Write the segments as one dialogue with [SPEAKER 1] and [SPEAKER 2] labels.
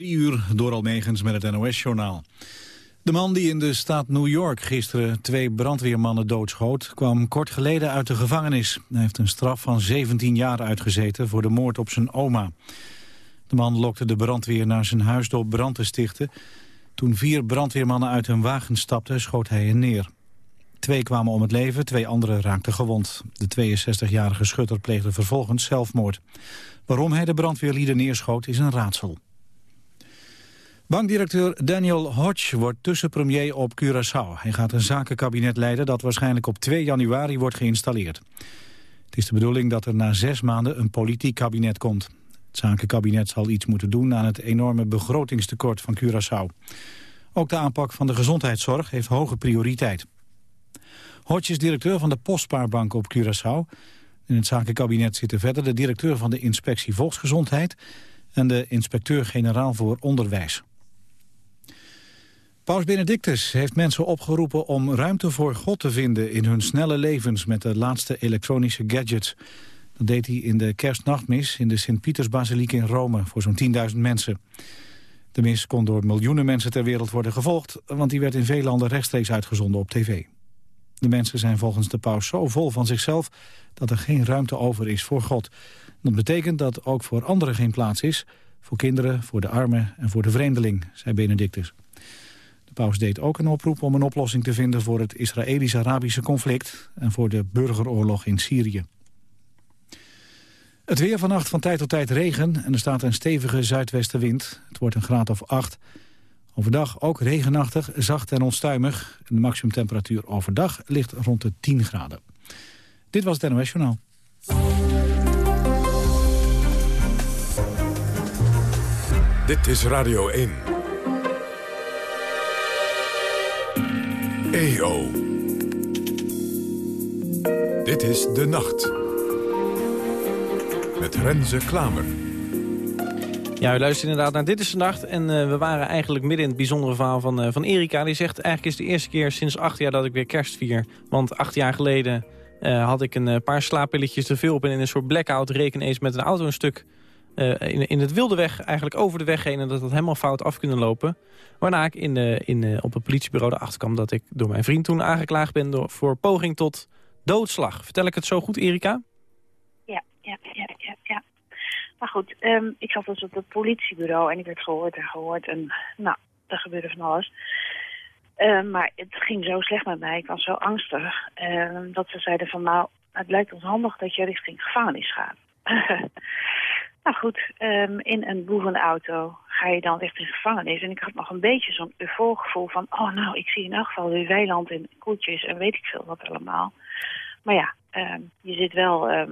[SPEAKER 1] Drie uur door Almegens met het NOS-journaal. De man die in de staat New York gisteren twee brandweermannen doodschoot... kwam kort geleden uit de gevangenis. Hij heeft een straf van 17 jaar uitgezeten voor de moord op zijn oma. De man lokte de brandweer naar zijn huis door brand te stichten. Toen vier brandweermannen uit hun wagen stapten, schoot hij hen neer. Twee kwamen om het leven, twee anderen raakten gewond. De 62-jarige schutter pleegde vervolgens zelfmoord. Waarom hij de brandweerlieden neerschoot is een raadsel. Bankdirecteur Daniel Hodge wordt tussenpremier op Curaçao. Hij gaat een zakenkabinet leiden dat waarschijnlijk op 2 januari wordt geïnstalleerd. Het is de bedoeling dat er na zes maanden een politiek kabinet komt. Het zakenkabinet zal iets moeten doen aan het enorme begrotingstekort van Curaçao. Ook de aanpak van de gezondheidszorg heeft hoge prioriteit. Hodge is directeur van de Postspaarbank op Curaçao. In het zakenkabinet zitten verder de directeur van de Inspectie Volksgezondheid... en de inspecteur-generaal voor Onderwijs. Paus Benedictus heeft mensen opgeroepen om ruimte voor God te vinden... in hun snelle levens met de laatste elektronische gadgets. Dat deed hij in de kerstnachtmis in de Sint-Pietersbasiliek in Rome... voor zo'n 10.000 mensen. De mis kon door miljoenen mensen ter wereld worden gevolgd... want die werd in veel landen rechtstreeks uitgezonden op tv. De mensen zijn volgens de paus zo vol van zichzelf... dat er geen ruimte over is voor God. Dat betekent dat ook voor anderen geen plaats is... voor kinderen, voor de armen en voor de vreemdeling, zei Benedictus. De paus deed ook een oproep om een oplossing te vinden... voor het Israëlisch-Arabische conflict en voor de burgeroorlog in Syrië. Het weer vannacht van tijd tot tijd regen en er staat een stevige zuidwestenwind. Het wordt een graad of 8. Overdag ook regenachtig, zacht en onstuimig. De maximumtemperatuur overdag ligt rond de 10 graden. Dit was het NOS Journaal.
[SPEAKER 2] Dit is Radio 1. EO. Dit is De Nacht. Met Renze Klamer.
[SPEAKER 3] Ja, u luistert inderdaad naar Dit is de Nacht. En uh, we waren eigenlijk midden in het bijzondere verhaal van, uh, van Erika. Die zegt, eigenlijk is het de eerste keer sinds acht jaar dat ik weer kerst vier. Want acht jaar geleden uh, had ik een paar slaappilletjes te veel op... en in een soort blackout reken eens met een auto een stuk... in, in het wilde weg, eigenlijk over de weg heen... en dat het helemaal fout af kunnen lopen. Waarna ik in de, in, op het politiebureau erachter kwam... dat ik door mijn vriend toen aangeklaagd ben door, voor poging tot doodslag. Vertel ik het zo goed, Erika?
[SPEAKER 4] Ja, ja, ja, ja. ja. Maar goed, um, ik zat dus op het politiebureau en ik werd gehoord en gehoord. En nou, er gebeurde van alles. Um, maar het ging zo slecht met mij, ik was zo angstig. Um, dat ze zeiden van nou, het lijkt ons handig dat je richting gevangenis gaat. nou goed, in een boevenauto ga je dan richting gevangenis. En ik had nog een beetje zo'n gevoel van... oh nou, ik zie in elk geval weer weiland en koetjes en weet ik veel wat allemaal. Maar ja, je zit wel uh,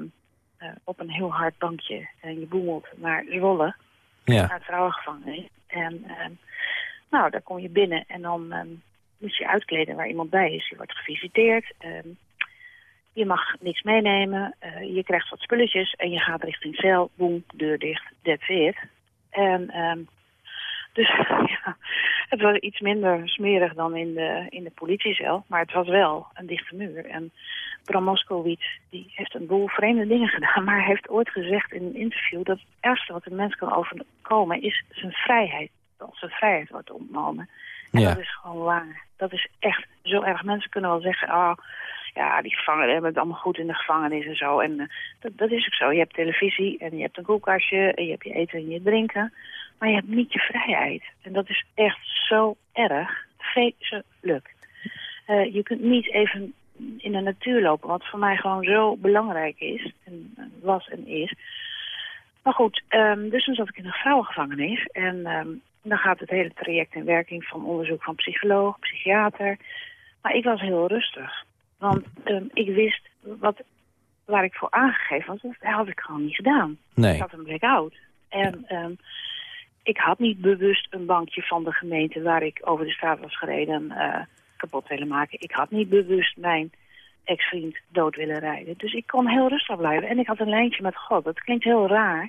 [SPEAKER 4] op een heel hard bankje en je boemelt naar Zwolle, ja. naar het vrouwengevangenis. En nou, daar kom je binnen en dan um, moet je uitkleden waar iemand bij is. Je wordt gevisiteerd, um, je mag niks meenemen, uh, je krijgt wat spulletjes en je gaat richting cel, boem, deur dicht, that's it. En um, dus ja, het was iets minder smerig dan in de, in de politiecel, maar het was wel een dichte muur. En Bram Moskowitz, die heeft een boel vreemde dingen gedaan... maar hij heeft ooit gezegd in een interview... dat het ergste wat een mens kan overkomen is zijn vrijheid. Als zijn vrijheid wordt ontnomen. En ja. dat is gewoon waar. Dat is echt zo erg. Mensen kunnen wel zeggen... Oh, ja, die gevangenen hebben het allemaal goed in de gevangenis en zo. En uh, dat, dat is ook zo. Je hebt televisie en je hebt een koelkastje... en je hebt je eten en je drinken... maar je hebt niet je vrijheid. En dat is echt zo erg. Vreselijk. Uh, je kunt niet even in de natuur lopen. Wat voor mij gewoon zo belangrijk is. En was en is. Maar goed, um, dus toen zat ik in een vrouwengevangenis. En um, dan gaat het hele traject in werking van onderzoek van psycholoog, psychiater. Maar ik was heel rustig. Want um, ik wist wat, waar ik voor aangegeven was. Dat had ik gewoon niet gedaan.
[SPEAKER 3] Nee.
[SPEAKER 4] Ik had een blackout. En ja. ik had niet bewust een bankje van de gemeente waar ik over de straat was gereden... Uh, kapot willen maken. Ik had niet bewust mijn ex-vriend dood willen rijden. Dus ik kon heel rustig blijven. En ik had een lijntje met God. Dat klinkt heel raar.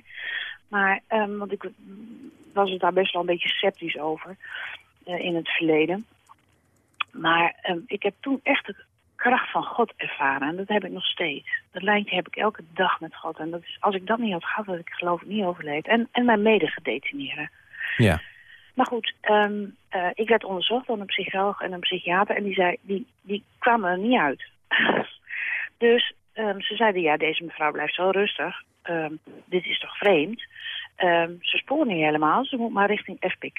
[SPEAKER 4] Maar, um, want ik was het daar best wel een beetje sceptisch over uh, in het verleden. Maar um, ik heb toen echt kracht van God ervaren. En dat heb ik nog steeds. Dat lijntje heb ik elke dag met God. En dat is, als ik dat niet had gehad, had ik geloof ik niet overleefd. En, en mijn medegedetineerden.
[SPEAKER 3] Ja.
[SPEAKER 4] Maar goed, ehm, eh, ik werd onderzocht door een psycholoog en een psychiater en die, zei, die, die kwamen er niet uit. dus ehm, ze zeiden, ja, deze mevrouw blijft zo rustig. Ehm, dit is toch vreemd? ze sporen niet helemaal, ze moet maar richting FPK.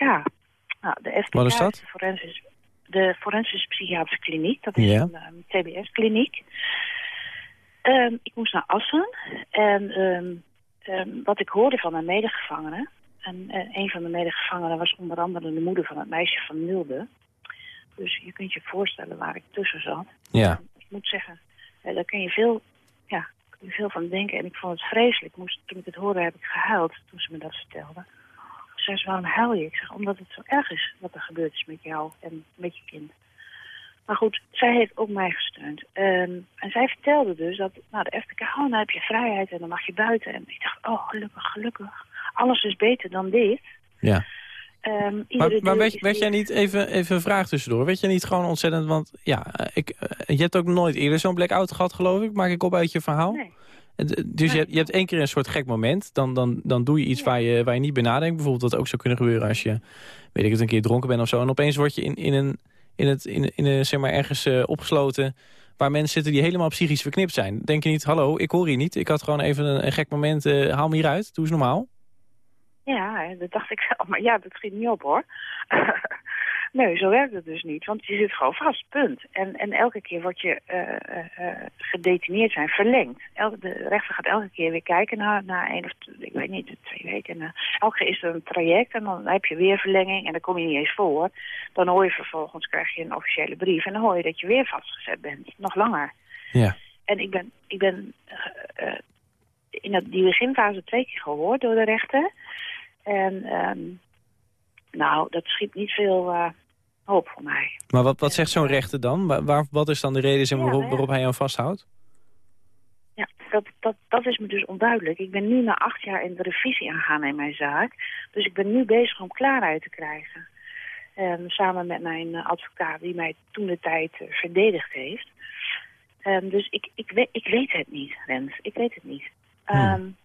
[SPEAKER 4] Nou, de FPK
[SPEAKER 3] Wat is dat?
[SPEAKER 4] de forensisch, de forensische psychiatrische kliniek. Dat is een TBS-kliniek. ik moest naar Assen en wat ik hoorde van mijn medegevangenen... En uh, een van de medegevangenen was onder andere de moeder van het meisje van Nilde. Dus je kunt je voorstellen waar ik tussen zat.
[SPEAKER 3] Ja.
[SPEAKER 4] ik moet zeggen, uh, daar kun je veel, ja, kun je veel van denken. En ik vond het vreselijk. Moest, toen ik het hoorde heb ik gehuild toen ze me dat vertelde. Ze zei, waarom huil je? Ik zeg, omdat het zo erg is wat er gebeurd is met jou en met je kind. Maar goed, zij heeft ook mij gesteund. Um, en zij vertelde dus dat, nou, de FPK, oh, dan heb je vrijheid en dan mag je buiten. En ik dacht, oh, gelukkig, gelukkig alles is beter dan dit.
[SPEAKER 3] Ja. Um, maar, maar weet, weet jij niet, even, even een vraag tussendoor, weet je niet gewoon ontzettend, want ja, ik, eh, je hebt ook nooit eerder zo'n blackout gehad geloof ik, maak ik op uit je verhaal? Nee. Dus je, je, hebt één keer een soort gek moment, dan, dan, dan doe je iets waar, je, waar je niet bij nadenkt. Bijvoorbeeld wat ook zou kunnen gebeuren als je, weet ik het, een keer dronken bent of zo. En opeens word je in, in, een, in, het, in, in een, zeg maar, ergens uh, opgesloten waar mensen zitten die helemaal psychisch verknipt zijn. Denk je niet, hallo, ik hoor hier niet. Ik had gewoon even een, een gek moment, uh, haal me hieruit, doe eens normaal.
[SPEAKER 4] Ja, dat dacht ik zelf. Maar ja, dat schiet niet op hoor. nee, zo werkt het dus niet. Want je zit gewoon vast, punt. En, en elke keer wordt je uh, uh, gedetineerd zijn verlengd. Elke, de rechter gaat elke keer weer kijken naar, naar één of ik weet niet, twee weken. En, elke keer is er een traject en dan heb je weer verlenging en dan kom je niet eens voor. Dan hoor je vervolgens, krijg je een officiële brief en dan hoor je dat je weer vastgezet bent. Nog langer.
[SPEAKER 3] Ja.
[SPEAKER 4] En ik ben, ik ben in dat, die beginfase twee keer gehoord door de rechter. En um, nou, dat schiet niet veel uh, hoop voor mij.
[SPEAKER 3] Maar wat, wat zegt zo'n rechter dan? Waar, wat is dan de reden waarop, waarop hij jou vasthoudt?
[SPEAKER 4] Ja, dat, dat, dat is me dus onduidelijk. Ik ben nu na acht jaar in de revisie aangegaan in mijn zaak. Dus ik ben nu bezig om klaarheid te krijgen. Um, samen met mijn uh, advocaat die mij toen de tijd uh, verdedigd heeft. Um, dus ik, ik, weet, ik weet het niet, Rens. Ik weet het niet. Hmm.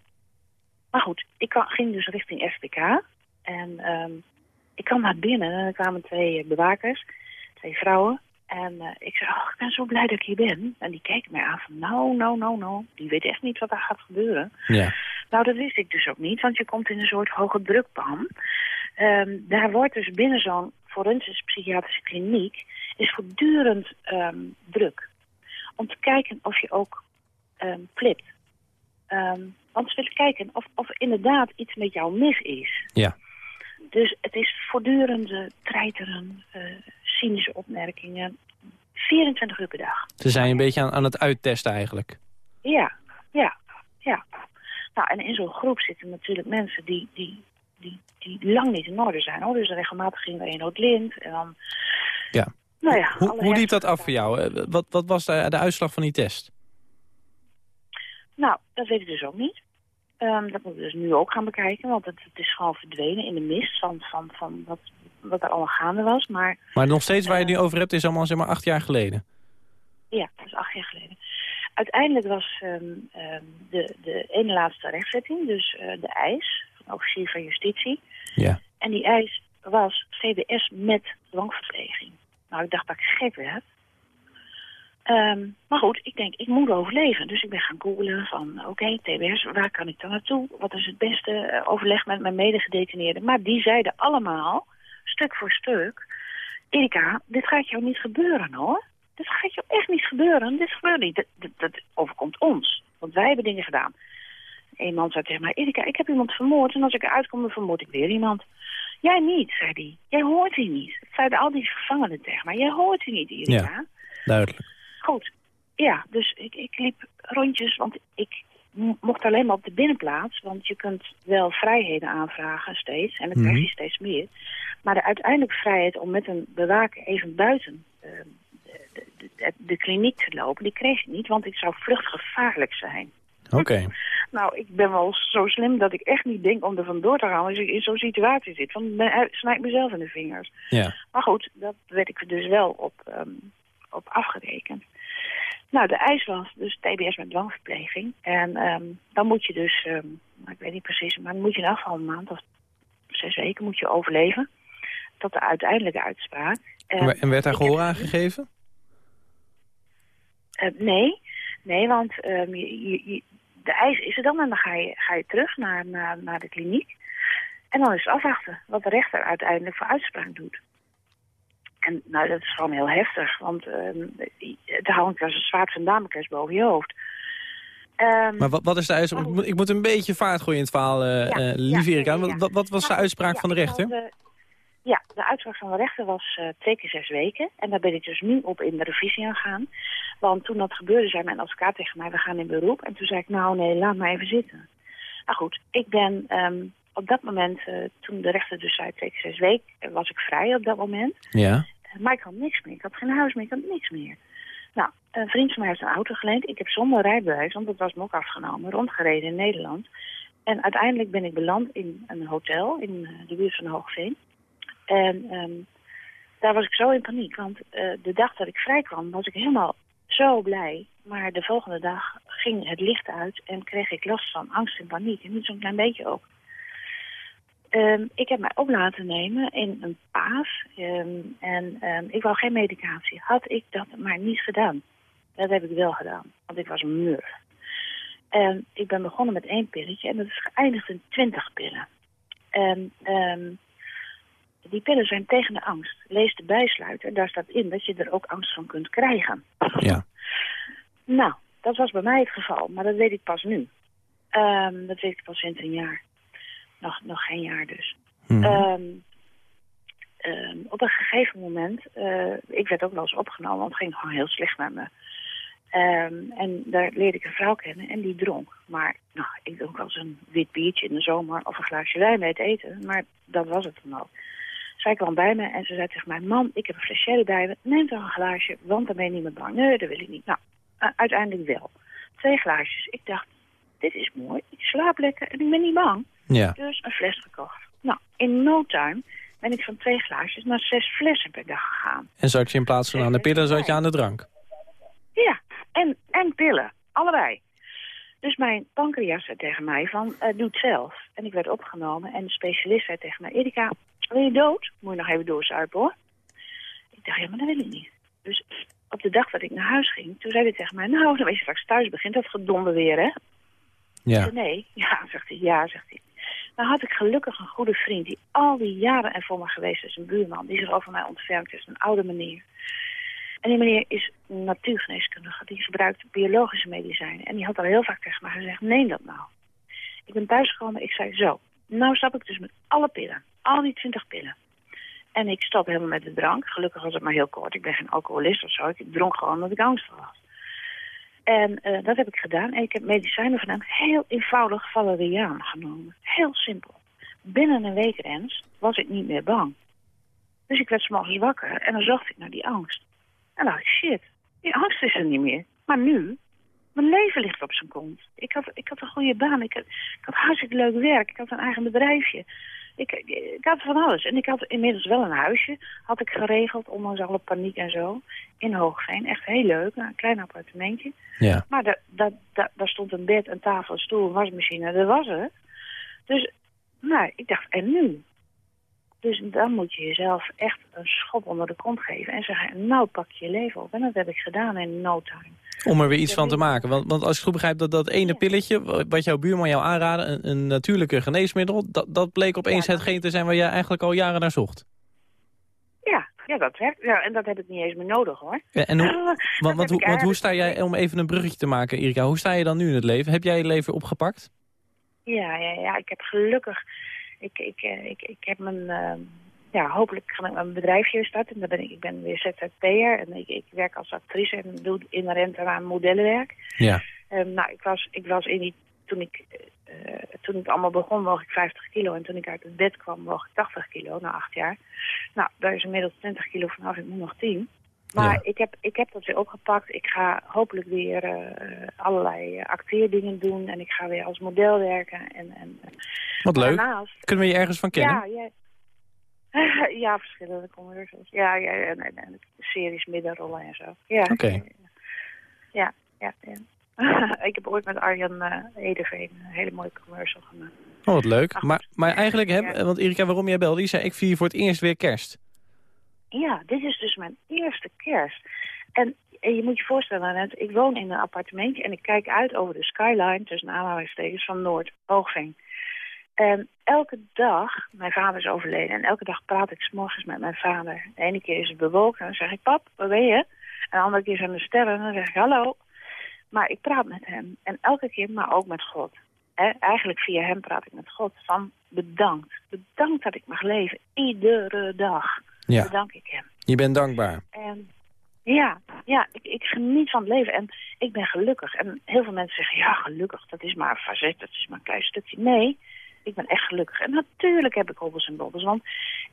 [SPEAKER 4] Maar goed, ik ging dus richting FPK. En kwam naar binnen en er kwamen twee bewakers, twee vrouwen. En uh, ik zei, oh, ik ben zo blij dat ik hier ben. En die keken mij aan van, nou, nou, nou, nou. Die weet echt niet wat er gaat gebeuren.
[SPEAKER 3] Ja.
[SPEAKER 4] Nou, dat wist ik dus ook niet, want je komt in een soort hoge drukpan. Um, daar wordt dus binnen zo'n forensisch psychiatrische kliniek... is voortdurend um, druk. Om te kijken of je ook um, flipt. Um, want ze willen kijken of, of inderdaad iets met jou mis is.
[SPEAKER 3] Ja.
[SPEAKER 4] Dus het is voortdurende treiteren, uh, cynische opmerkingen. 24 uur per dag.
[SPEAKER 3] Ze zijn een beetje aan, aan het uittesten eigenlijk.
[SPEAKER 4] Ja, ja, ja. Nou, en in zo'n groep zitten natuurlijk mensen die, die, die, die lang niet in orde zijn. Hoor. Dus regelmatig ging er een het lint en dan...
[SPEAKER 3] Ja.
[SPEAKER 4] Nou ja,
[SPEAKER 3] hoe, hoe liep dat af voor jou? Wat, wat was de, de uitslag van die test?
[SPEAKER 4] Nou, dat weet ik dus ook niet. Um, dat moeten we dus nu ook gaan bekijken, want het, het, is gewoon verdwenen in de mist van, van, van wat, wat er allemaal gaande was. Maar,
[SPEAKER 3] maar nog steeds waar je het nu over hebt is allemaal zeg maar acht jaar geleden?
[SPEAKER 4] Ja, dat is acht jaar geleden. Uiteindelijk was um, um, de, de ene laatste rechtzetting, dus uh, de eis van officier van justitie.
[SPEAKER 3] Ja.
[SPEAKER 4] En die eis was CBS met dwangverpleging. Nou, ik dacht dat ik gek werd. Um, maar goed, ik denk, ik moet overleven. Dus ik ben gaan googlen van, oké, okay, TBS, waar kan ik dan naartoe? Wat is het beste uh, overleg met mijn medegedetineerden? Maar die zeiden allemaal, stuk voor stuk... Erika, dit gaat jou niet gebeuren, hoor. Dit gaat jou echt niet gebeuren. Dit gebeurt niet. Dat, dat, overkomt ons. Want wij hebben dingen gedaan. Een man zei tegen mij, Erika, ik heb iemand vermoord... en als ik eruit kom, dan vermoord ik weer iemand. Jij niet, zei hij. Jij hoort hier niet. Dat zeiden al die gevangenen tegen mij. Jij hoort hier niet, Erika.
[SPEAKER 3] Ja, duidelijk.
[SPEAKER 4] Goed, ja, dus ik, ik liep rondjes, want ik mocht alleen maar op de binnenplaats. Want je kunt wel vrijheden aanvragen steeds, en dan krijg je mhm. steeds meer. Maar de uiteindelijke vrijheid om met een bewaker even buiten uh, de, de, de, kliniek te lopen, die kreeg ik niet, want ik zou vluchtgevaarlijk zijn.
[SPEAKER 3] Oké.
[SPEAKER 4] nou, ik ben wel zo slim dat ik echt niet denk om er vandoor te gaan als ik in zo'n situatie zit. Want dan snijd ik mezelf in de vingers.
[SPEAKER 3] Ja.
[SPEAKER 4] Maar goed, dat werd ik dus wel op, um, op afgerekend. Nou, de eis was dus TBS met dwangverpleging. En um, dan moet je dus, um, ik weet niet precies, maar dan moet je in afval een maand of zes weken moet je overleven. tot de uiteindelijke uitspraak.
[SPEAKER 3] En, en werd daar gehoor aan gegeven?
[SPEAKER 4] Eh, nee, nee, want ehm, je- de eis is er dan en dan ga je, ga je terug naar, naar, naar de kliniek. En dan is het afwachten wat de rechter uiteindelijk voor uitspraak doet. En nou, dat is gewoon heel heftig, want ehm het hangt als een zwaard van Damocles boven je hoofd. Ehm,
[SPEAKER 3] Maar wat, wat is de uitspraak? Ik moet, ik moet een beetje vaart gooien in het verhaal,
[SPEAKER 4] Ja, ja,
[SPEAKER 3] lieve Erika.
[SPEAKER 4] ja, ja, ja.
[SPEAKER 3] Wat, wat was de
[SPEAKER 4] Nou,
[SPEAKER 3] uitspraak van de rechter?
[SPEAKER 4] ja, de uitspraak van de rechter was eh, twee keer zes weken. En daar ben ik dus nu op in de revisie aan gaan. Want toen dat gebeurde, zei mijn advocaat tegen mij, we gaan in beroep. En toen zei ik, nou nee, laat maar even zitten. Nou goed, ik ben ehm, op dat moment, toen de rechter dus zei twee keer zes weken, was ik vrij op dat moment.
[SPEAKER 3] Ja.
[SPEAKER 4] Maar ik had niks meer. Ik had geen huis meer, ik had niks meer. Nou, een vriend van mij heeft een auto geleend. Ik heb zonder rijbewijs, want dat was me ook afgenomen, rondgereden in Nederland. En uiteindelijk ben ik beland in een hotel in eh, de buurt van Hoogveen. En ehm, daar was ik zo in paniek, want eh, de dag dat ik vrij kwam was ik helemaal zo blij. Maar de volgende dag ging het licht uit en kreeg ik last van angst en paniek. En niet zo'n klein beetje ook. Ehm, ik heb mij op laten nemen in een paas. ehm, en ehm, ik wou geen medicatie. Had ik dat maar niet gedaan. Dat heb ik wel gedaan, want ik was een mur. En ik ben begonnen met één pilletje en dat is geëindigd in twintig pillen. En die pillen zijn tegen de angst. Lees de bijsluiter, daar staat in dat je er ook angst van kunt krijgen.
[SPEAKER 3] Ja.
[SPEAKER 4] Nou, dat was bij mij het geval, maar dat weet ik pas nu. Dat weet ik pas sinds een jaar. Nog, nog geen jaar dus.
[SPEAKER 3] Hm.
[SPEAKER 4] Ehm, ehm, op een gegeven moment, eh, ik werd ook wel eens opgenomen, want het ging gewoon heel slecht met me. Ehm, en daar leerde ik een vrouw kennen en die dronk. Maar nou, ik dronk wel eens een wit biertje in de zomer of een glaasje wijn bij het eten. Maar dat was het dan ook. Zij kwam bij me en ze zei tegen mij, man, ik heb een fles sherry bij me. Neem toch een glaasje, want dan ben je niet meer bang. Nee, dat wil ik niet. Nou, uh, uiteindelijk wel. Twee glaasjes. Ik dacht, dit is mooi. Ik slaap lekker en ik ben niet bang.
[SPEAKER 3] Ja.
[SPEAKER 4] Dus een fles gekocht. Nou, in no time ben ik van twee glaasjes naar zes flessen per dag gegaan.
[SPEAKER 3] En zat je in plaats van aan de pillen, zat je aan de drank?
[SPEAKER 4] Ja, en, en pillen. Allebei. Dus mijn pancreas zei tegen mij van, uh, doe het zelf. En ik werd opgenomen en de specialist zei tegen mij... Erika, wil je dood? Moet je nog even doorzuipen hoor. Ik dacht, ja, maar dat wil ik niet. Dus op de dag dat ik naar huis ging, toen zei hij tegen mij... Nou, dan ben je straks thuis, begint dat gedonder weer, hè?
[SPEAKER 3] Ja.
[SPEAKER 4] Zei, nee. Ja, zegt hij. Ja, zegt hij. Nou had ik gelukkig een goede vriend die al die jaren er voor me geweest is. Een buurman die zich over mij ontfermt is. Een oude meneer. En die meneer is natuurgeneeskundige. Die gebruikt biologische medicijnen. En die had al heel vaak tegen mij gezegd, neem dat nou. Ik ben thuisgekomen, ik zei zo. Nou stap ik dus met alle pillen. Al die twintig pillen. En ik stop helemaal met de drank. Gelukkig was het maar heel kort. Ik ben geen alcoholist of zo. Ik dronk gewoon omdat ik angstig was. En uh, dat heb ik gedaan. En ik heb medicijnen gedaan. Heel eenvoudig valeriaan genomen. Heel simpel. Binnen een week, Rens, was ik niet meer bang. Dus ik werd 's morgens wakker en dan zocht ik naar die angst. En dacht ik, shit, die angst is er niet meer. Maar nu, mijn leven ligt op zijn kont. Ik had, ik had een goede baan, ik had, ik had hartstikke leuk werk, ik had een eigen bedrijfje. Ik, ik had van alles. En ik had inmiddels wel een huisje, had ik geregeld, ondanks alle paniek en zo, in Hoogveen. Echt heel leuk, een klein appartementje.
[SPEAKER 3] Ja.
[SPEAKER 4] Maar da, da, da, daar stond een bed, een tafel, een stoel, een wasmachine, dat was het. Dus, nou, ik dacht, en nu? Dus dan moet je jezelf echt een schop onder de kont geven en zeggen, nou pak je leven op. En dat heb ik gedaan in no time.
[SPEAKER 3] Om er weer iets van te maken. Want, want als ik goed begrijp, dat, dat ene pilletje... wat jouw buurman jou aanraadde, een, een natuurlijke geneesmiddel... Dat, dat bleek opeens
[SPEAKER 4] Ja,
[SPEAKER 3] hetgeen te zijn waar je eigenlijk al jaren naar zocht.
[SPEAKER 4] Ja, ja dat werkt. Ja, en dat heb ik niet eens meer nodig hoor.
[SPEAKER 3] Ja, en hoe,
[SPEAKER 4] Dat
[SPEAKER 3] want, want, want hoe sta jij, om even een bruggetje te maken, Erika... hoe sta je dan nu in het leven? Heb jij je leven opgepakt?
[SPEAKER 4] Ja, ja, ja. Ik heb gelukkig... Ik, ik, ik, ik, ik heb mijn... Uh, ja, hopelijk kan ik mijn bedrijfje starten. Dan ben ik, ik ben weer ZZP'er en ik, ik werk als actrice en doe inherent aan modellenwerk.
[SPEAKER 3] Ja.
[SPEAKER 4] Um, nou, ik was, ik was in die... Toen ik, uh, toen ik allemaal begon, woog ik 50 kilo. En toen ik uit het bed kwam, woog ik 80 kilo, na acht jaar. Nou, daar is inmiddels 20 kilo vanaf. Ik moet nog 10. Maar ja. ik, heb, ik heb dat weer opgepakt. Ik ga hopelijk weer uh, allerlei acteerdingen doen. En ik ga weer als model werken. En, en,
[SPEAKER 3] Wat leuk. Daarnaast, Kunnen we je ergens van kennen?
[SPEAKER 4] Ja, ja. ja verschillende commercials. Ja, ja, nee, nee, series, middenrollen en zo. Ja,
[SPEAKER 3] Oké. Okay.
[SPEAKER 4] Ja, ja, ja. ik heb ooit met Arjan uh, Edeveen een hele mooie commercial gemaakt.
[SPEAKER 3] Oh, wat leuk. Maar, maar eigenlijk, hè, want Erika, waarom jij belde, die zei ik vier voor het eerst weer kerst.
[SPEAKER 4] Ja, dit is dus mijn eerste kerst. En, en je moet je voorstellen, ik woon in een appartementje en ik kijk uit over de skyline tussen aanhalingstekens van Noord-Oogveen. En elke dag, mijn vader is overleden en elke dag praat ik s morgens met mijn vader. De ene keer is het bewolkt en dan zeg ik, pap, waar ben je? En de andere keer zijn de sterren en dan zeg ik, hallo. Maar ik praat met hem. En elke keer, maar ook met God. eigenlijk via hem praat ik met God. Van bedankt. Bedankt dat ik mag leven. Iedere dag ja. bedank ik hem.
[SPEAKER 3] Je bent dankbaar.
[SPEAKER 4] En ja, ja ik, ik, geniet van het leven en ik ben gelukkig. En heel veel mensen zeggen, ja gelukkig, dat is maar een facet, dat is maar een klein stukje. Nee, ik ben echt gelukkig. En natuurlijk heb ik hobbels en bobbels, want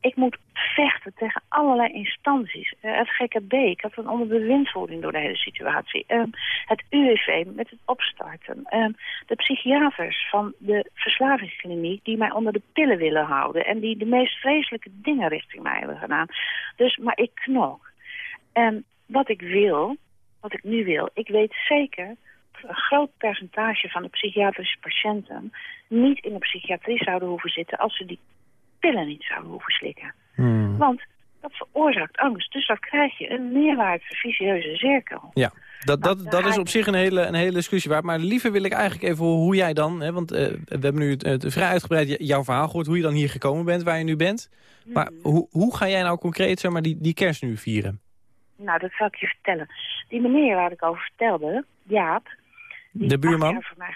[SPEAKER 4] ik moet vechten tegen allerlei instanties. Uh, het GKB, ik had een onder bewindvoering door de hele situatie. Uh, het UWV met het opstarten. Uh, de psychiaters van de verslavingskliniek die mij onder de pillen willen houden. En die de meest vreselijke dingen richting mij hebben gedaan. Dus, maar ik knok. En wat ik wil, wat ik nu wil, ik weet zeker een groot percentage van de psychiatrische patiënten niet in de psychiatrie zouden hoeven zitten als ze die pillen niet zouden hoeven slikken. Hmm. Want dat veroorzaakt angst. Dus dan krijg je een meerwaartse vicieuze cirkel.
[SPEAKER 3] Ja, dat, dat, nou, dat is op zich een hele, een hele discussie waard. Maar liever wil ik eigenlijk even hoe jij dan... Hè, want uh, we hebben nu het, het, vrij uitgebreid jouw verhaal gehoord... hoe je dan hier gekomen bent, waar je nu bent. Maar hmm. hoe, hoe ga jij nou concreet zeg maar, die, die kerst nu vieren?
[SPEAKER 4] Nou, dat zal ik je vertellen. Die meneer waar ik over vertelde, Jaap...
[SPEAKER 3] De buurman?
[SPEAKER 4] Mij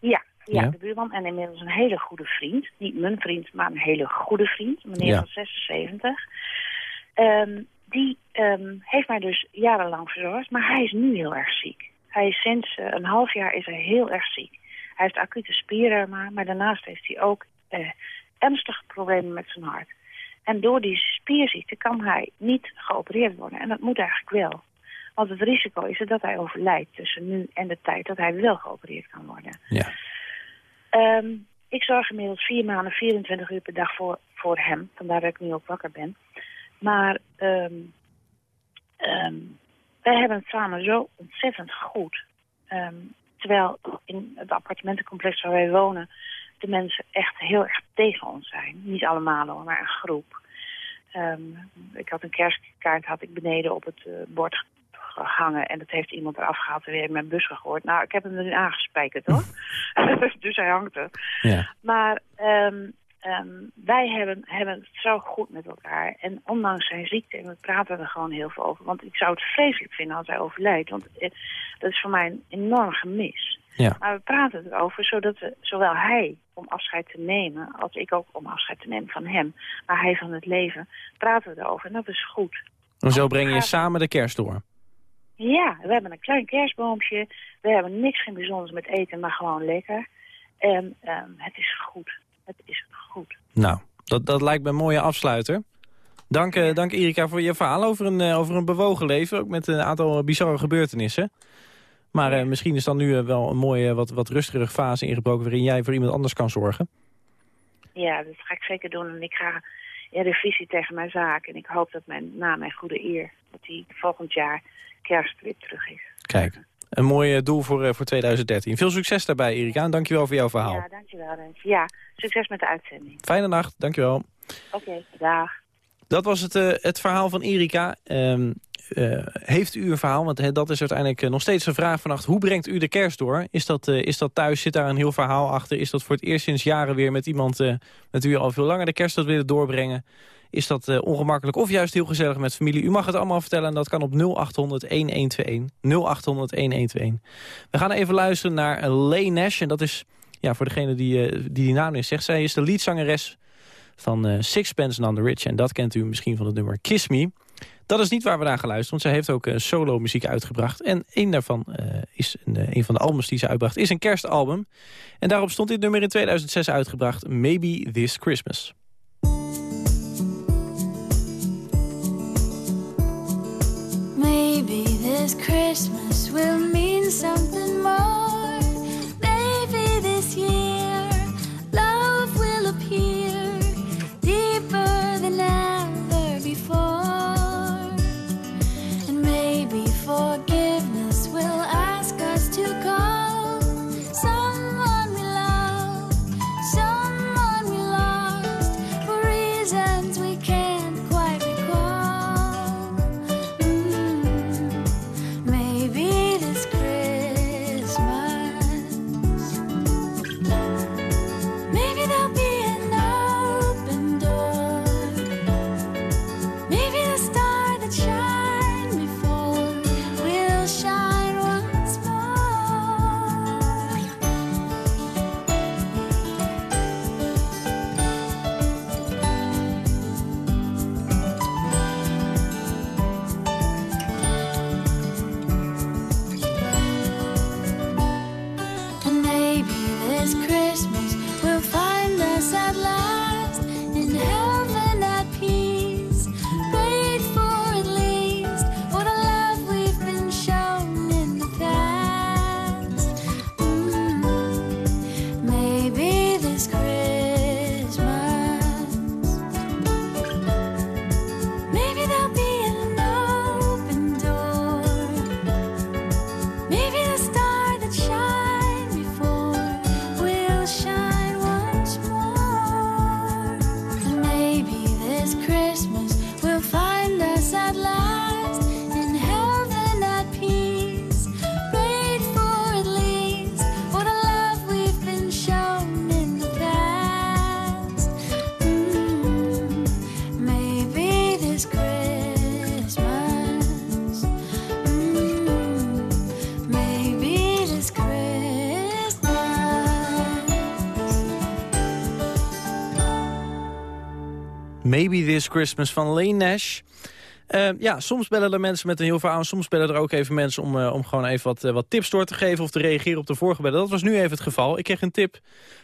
[SPEAKER 4] ja, ja, de buurman. En inmiddels een hele goede vriend. Niet mijn vriend, maar een hele goede vriend. Meneer van 76. Um, die um, heeft mij dus jarenlang verzorgd. Maar hij is nu heel erg ziek. Hij is sinds uh, een half jaar is hij heel erg ziek. Hij heeft acute spierreuma. Maar daarnaast heeft hij ook uh, ernstige problemen met zijn hart. En door die spierziekte kan hij niet geopereerd worden. En dat moet eigenlijk wel. Want het risico is dat hij overlijdt tussen nu en de tijd dat hij wel geopereerd kan worden.
[SPEAKER 3] Ja.
[SPEAKER 4] Um, ik zorg inmiddels vier maanden, 24 uur per dag voor, voor hem. Vandaar dat ik nu ook wakker ben. Maar um, um, wij hebben het samen zo ontzettend goed. terwijl in het appartementencomplex waar wij wonen... de mensen echt heel erg tegen ons zijn. Niet allemaal hoor, maar een groep. ik had een kerstkaart had ik beneden op het uh, bord hangen. En dat heeft iemand eraf gehaald en weer in mijn bus gegooid. Nou, ik heb hem er nu aangespijkerd hoor. dus hij hangt er.
[SPEAKER 3] Ja.
[SPEAKER 4] Maar um, um, wij hebben, hebben het zo goed met elkaar. En ondanks zijn ziekte, en we praten er gewoon heel veel over. Want ik zou het vreselijk vinden als hij overlijdt. Want eh, dat is voor mij een enorm gemis.
[SPEAKER 3] Ja.
[SPEAKER 4] Maar we praten erover zodat we, zowel hij om afscheid te nemen... als ik ook om afscheid te nemen van hem. Maar hij van het leven, praten we erover. En dat is goed.
[SPEAKER 3] En zo breng je samen de kerst door?
[SPEAKER 4] Ja, we hebben een klein kerstboompje. We hebben niks geen bijzonders met eten, maar gewoon lekker. En um, het is goed. Het is goed.
[SPEAKER 3] Nou, dat, dat lijkt me een mooie afsluiter. Dank, uh, dank Erika voor je verhaal over een, uh, over een bewogen leven. Ook met een aantal bizarre gebeurtenissen. Maar uh, misschien is dan nu wel een mooie, wat, wat rustigere fase ingebroken... waarin jij voor iemand anders kan zorgen.
[SPEAKER 4] Ja, dat ga ik zeker doen. En ik ga in revisie tegen mijn zaak. En ik hoop dat mijn, na mijn goede eer... dat die volgend jaar kerst weer terug is.
[SPEAKER 3] Kijk, een mooi eh, doel voor, eh, voor 2013. Veel succes daarbij, Erika. En dankjewel voor jouw verhaal.
[SPEAKER 4] Ja, dankjewel. Ja, succes met de uitzending.
[SPEAKER 3] Fijne nacht, dankjewel.
[SPEAKER 4] Oké, dag.
[SPEAKER 3] Dat was het, uh, het verhaal van Erika. Um, uh, heeft u een verhaal? Want he, dat is uiteindelijk nog steeds een vraag vannacht. Hoe brengt u de kerst door? Is dat, uh, is dat thuis? Zit daar een heel verhaal achter? Is dat voor het eerst sinds jaren weer met iemand met wie u al veel langer de kerst wilt willen doorbrengen? Is dat uh, ongemakkelijk of juist heel gezellig met familie. U mag het allemaal vertellen en dat kan op 0800-1121. 0800-1121. We gaan even luisteren naar Lee Nash. En dat is, ja, voor degene die uh, die, die naam is zegt... zij is de leadzangeres van uh, Sixpence None the Rich. En dat kent u misschien van het nummer Kiss Me. Dat is niet waar we naar gaan luisteren, want zij heeft ook solo muziek uitgebracht. En een daarvan is een, een, van de albums die ze uitbracht, is een kerstalbum. En daarop stond dit nummer in 2006 uitgebracht, Maybe This Christmas.
[SPEAKER 5] Christmas will mean something more. Maybe This Christmas
[SPEAKER 3] van Lane Nash. Eh, ja, soms bellen er mensen met een heel verhaal. Soms bellen er ook even mensen om, eh, om gewoon even wat, eh, wat tips door te geven... of te reageren op de vorige bellen. Dat was nu even het geval. Ik kreeg een tip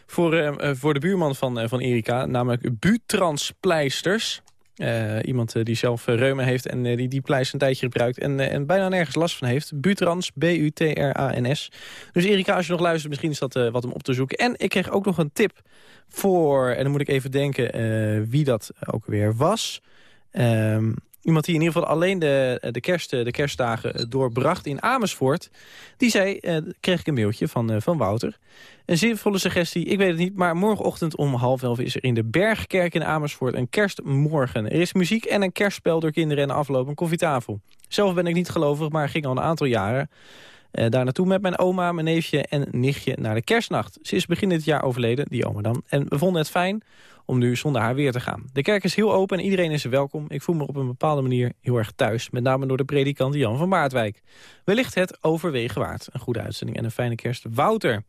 [SPEAKER 3] voor, eh, eh, voor de buurman van, van Erika. Namelijk Butranspleisters. Eh, iemand eh, die zelf uh, reumen heeft en eh, die die pleisters een tijdje gebruikt... En, eh, en bijna nergens last van heeft. Butrans, B-U-T-R-A-N-S. Dus Erika, als je nog luistert, misschien is dat eh, wat om op te zoeken. En ik kreeg ook nog een tip voor... en dan moet ik even denken eh, wie dat ook weer was... Ehm, iemand die in ieder geval alleen de, de, kerst, de kerstdagen doorbracht in Amersfoort. Die zei, eh, kreeg ik een mailtje van, eh, van Wouter. Een zinvolle suggestie, ik weet het niet... maar morgenochtend om half elf is er in de Bergkerk in Amersfoort een kerstmorgen. Er is muziek en een kerstspel door kinderen en afloop een koffietafel. Zelf ben ik niet gelovig, maar ging al een aantal jaren... eh, daar naartoe met mijn oma, mijn neefje en nichtje naar de kerstnacht. Ze is begin dit jaar overleden, die oma dan. En we vonden het fijn om nu zonder haar weer te gaan. De kerk is heel open en iedereen is welkom. Ik voel me op een bepaalde manier heel erg thuis. Met name door de predikant Jan van Baardwijk. Wellicht het overwegen waard. Een goede uitzending en een fijne kerst. Wouter.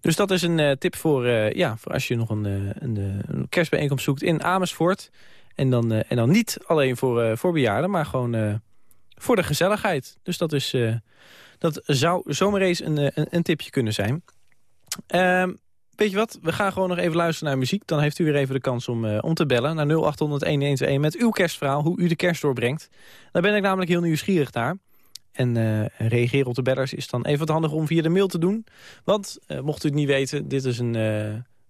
[SPEAKER 3] Dus dat is een eh, tip voor, eh, ja, voor als je nog een, een, een kerstbijeenkomst zoekt in Amersfoort. En dan, en dan niet alleen voor, voor bejaarden, maar gewoon voor de gezelligheid. Dus dat, is, dat zou zomaar eens een, eh, een, een tipje kunnen zijn. Ehm, weet je wat, we gaan gewoon nog even luisteren naar muziek. Dan heeft u weer even de kans om, eh, om te bellen naar 0800-1121 met uw kerstverhaal, hoe u de kerst doorbrengt. Daar ben ik namelijk heel nieuwsgierig naar. En eh, reageren op de bellers is dan even wat handig om via de mail te doen. Want, mocht u het niet weten, dit is een,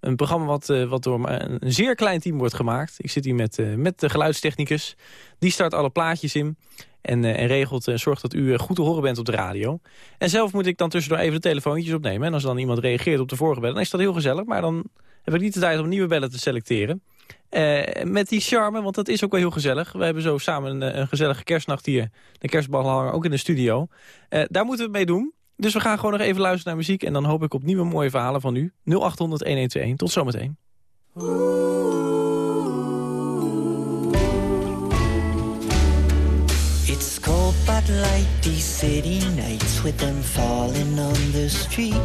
[SPEAKER 3] een programma wat, eh, wat door een, zeer klein team wordt gemaakt. Ik zit hier met, eh, met de geluidstechnicus. Die start alle plaatjes in. En, eh, en regelt en zorgt dat u goed te horen bent op de radio. En zelf moet ik dan tussendoor even de telefoontjes opnemen. En als dan iemand reageert op de vorige bellen, dan is dat heel gezellig. Maar dan heb ik niet de tijd om nieuwe bellen te selecteren. Met die charme, want dat is ook wel heel gezellig. We hebben zo samen een, gezellige kerstnacht hier. De kerstballen hangen ook in de studio. Daar moeten we mee doen. Dus we gaan gewoon nog even luisteren naar muziek. En dan hoop ik op nieuwe mooie verhalen van u. 0800-1121. Tot zometeen.
[SPEAKER 6] It's cold but light, these city nights with them falling on the street.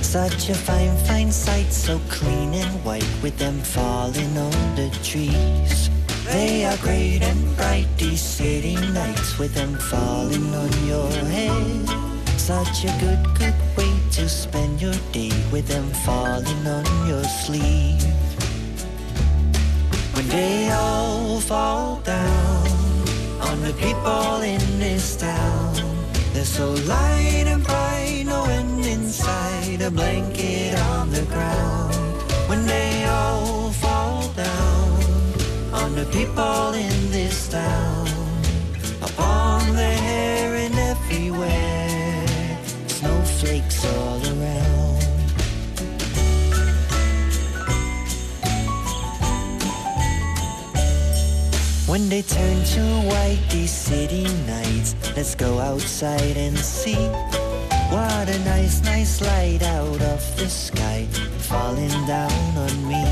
[SPEAKER 6] Such a fine, fine sight, so clean and white with them falling on the trees. They are great and bright, these city nights with them falling on your head. Such a good, good way to spend your day with them falling on your sleeve. When they all fall down on the people in this town. They're so light and bright, no end inside a blanket on the ground. When they all fall down on the people in this town, upon their hair snowflakes all around.
[SPEAKER 7] When they turn to white, these city nights, let's go outside and see. What a nice, nice light out of the sky, falling down on me.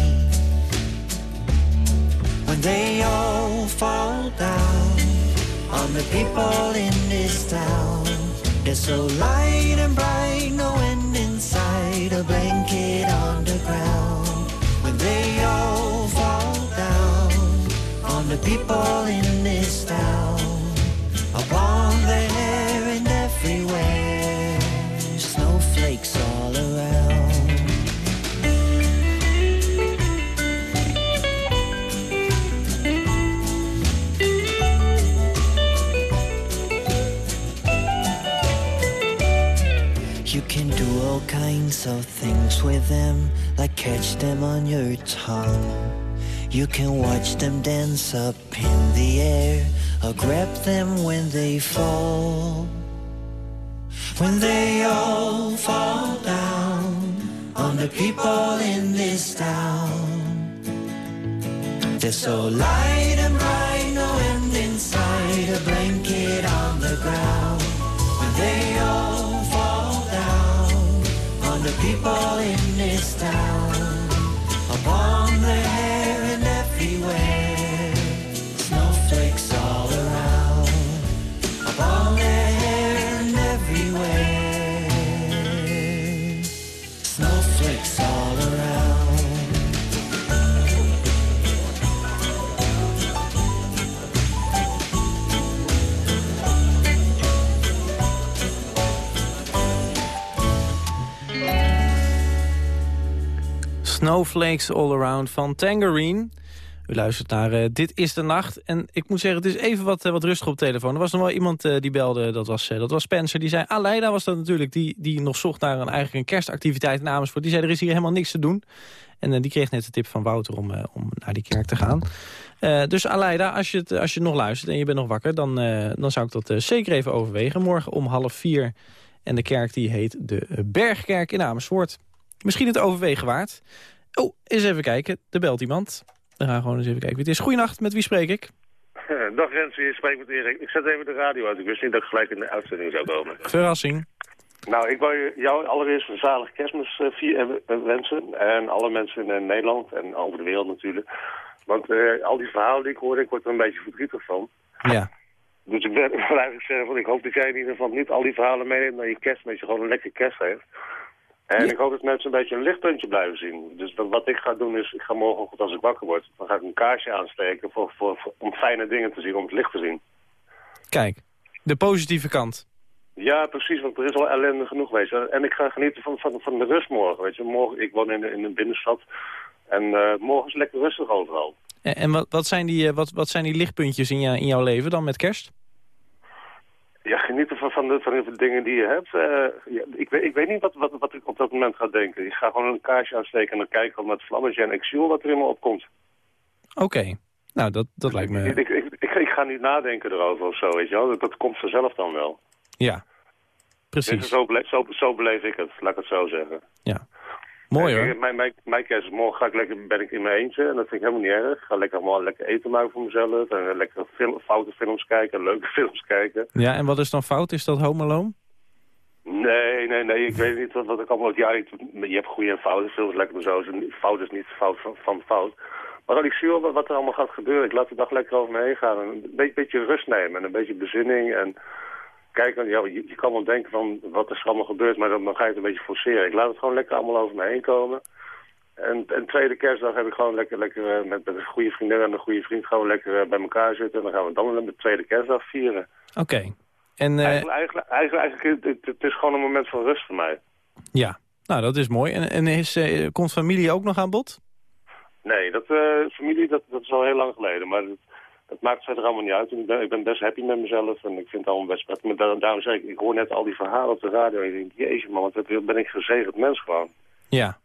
[SPEAKER 7] When they all fall down on the people in this town, they're so light and bright, no end inside, a blanket on the ground. When they all fall down on the people in this town, upon their hair and everywhere, snowflakes all around. All kinds of things with them, like catch them on your tongue. You can watch them dance up in the air, or grab them when they fall. When they all fall down on the people in this town. They're so light and bright, no end inside, a blanket on the ground. When they all people in this town, Snowflakes All Around
[SPEAKER 3] van Tangerine. U luistert naar eh, Dit is de Nacht. En ik moet zeggen, het is even wat, eh, wat rustig op telefoon. Er was nog wel iemand eh, die belde, dat was, dat was Spencer. Die zei, Aleida was dat natuurlijk, die, die nog zocht naar een, eigenlijk een kerstactiviteit in Amersfoort. Die zei, er is hier helemaal niks te doen. En die kreeg net de tip van Wouter om, om naar die kerk te gaan. Dus Aleida, als je, het, als je nog luistert en je bent nog wakker... dan, dan zou ik dat zeker even overwegen. Morgen om half vier. En de kerk die heet de Bergkerk in Amersfoort. Misschien het overwegen waard. Oh, eens even kijken. Er belt iemand. Dan gaan we gewoon eens even kijken wie het is. Goeienacht, met wie spreek ik?
[SPEAKER 8] Dag Rensen, je spreekt met Erik. Ik zet even de radio uit. Ik wist niet dat ik gelijk in de uitzending zou komen.
[SPEAKER 3] Verrassing.
[SPEAKER 8] Nou, ik wou jou allereerst een zalig kerstmis eh, vier- eh, wensen. En alle mensen in eh, Nederland en over de wereld natuurlijk. Want eh, al die verhalen die ik hoor, ik word er een beetje verdrietig van.
[SPEAKER 3] Ja.
[SPEAKER 8] Dus ik wil eigenlijk zeggen, van, ik hoop dat jij in ieder geval niet al die verhalen meeneemt naar je kerst. Dat je gewoon een lekker kerst heeft. En ik hoop dat mensen een beetje een lichtpuntje blijven zien. Dus wat ik ga doen is, ik ga morgenochtend als ik wakker word, dan ga ik een kaarsje aansteken voor, voor, voor- om fijne dingen te zien, om het licht te zien.
[SPEAKER 3] Kijk, de positieve kant.
[SPEAKER 8] Ja, precies, want er is al ellende genoeg, je. En ik ga genieten van, van, van de rust morgen, weet je. Morgen, ik woon in, in een binnenstad en eh, morgen is het lekker rustig overal.
[SPEAKER 3] En, en wat, wat, zijn die, eh, wat, wat zijn die lichtpuntjes in, je, in jouw leven dan met kerst?
[SPEAKER 8] Ja, genieten van, van, de, van de dingen die je hebt. Eh, ja, ik, weet, ik weet niet wat, wat, wat ik op dat moment ga denken. Ik ga gewoon een kaarsje aansteken en dan kijken met vlammetje en wel wat er in me opkomt.
[SPEAKER 3] Oké. Nou, dat, dat lijkt me...
[SPEAKER 8] Ik, ik, ik, ik ga niet nadenken erover of zo, weet je wel. Dat, dat komt vanzelf dan wel.
[SPEAKER 3] Ja,
[SPEAKER 8] Dus
[SPEAKER 3] precies.
[SPEAKER 8] zo, bele- zo, zo beleef ik het, laat ik het zo zeggen.
[SPEAKER 3] Ja. Mooi
[SPEAKER 8] Kijk,
[SPEAKER 3] hoor.
[SPEAKER 8] Mijn, mijn, is morgen ga ik lekker, ben ik in mijn eentje en dat vind ik helemaal niet erg. Ik ga lekker allemaal lekker eten maken voor mezelf en lekker film, foute films kijken, leuke films kijken.
[SPEAKER 3] Ja, en wat is dan fout? Is dat Home Alone?
[SPEAKER 8] Nee, nee, nee, ik weet niet wat, wat ik allemaal... Ja, ik- je hebt goede en foute films, lekker zo. Fout is niet fout van, van fout. Maar dan ik zie wel wat, wat er allemaal gaat gebeuren. Ik laat de dag lekker over me heen gaan. En een beetje, beetje rust nemen en een beetje bezinning. En kijk, ja, je, je kan wel denken van wat is er allemaal gebeurd, maar dan, dan ga je het een beetje forceren. Ik laat het gewoon lekker allemaal over me heen komen. En, en tweede kerstdag heb ik gewoon lekker, lekker eh, met, met een goede vriendin en een goede vriend gewoon lekker eh, bij elkaar zitten. En dan gaan we dan de tweede kerstdag vieren.
[SPEAKER 3] Oké. En eh,
[SPEAKER 8] Eigenlijk, eigenlijk, eigenlijk, eigenlijk het, het is gewoon een moment van rust voor mij.
[SPEAKER 3] ja, nou dat is mooi. En, en is, komt familie ook nog aan bod?
[SPEAKER 8] Nee, dat familie, dat, dat is al heel lang geleden. Maar dat, dat maakt verder allemaal niet uit. Ik ben, best happy met mezelf en ik vind het allemaal best prettig. Maar daar- daarom zeg ik, ik hoor net al die verhalen op de radio. En ik denk, jezus man, wat ben ik gezegend mens gewoon.
[SPEAKER 3] Ja.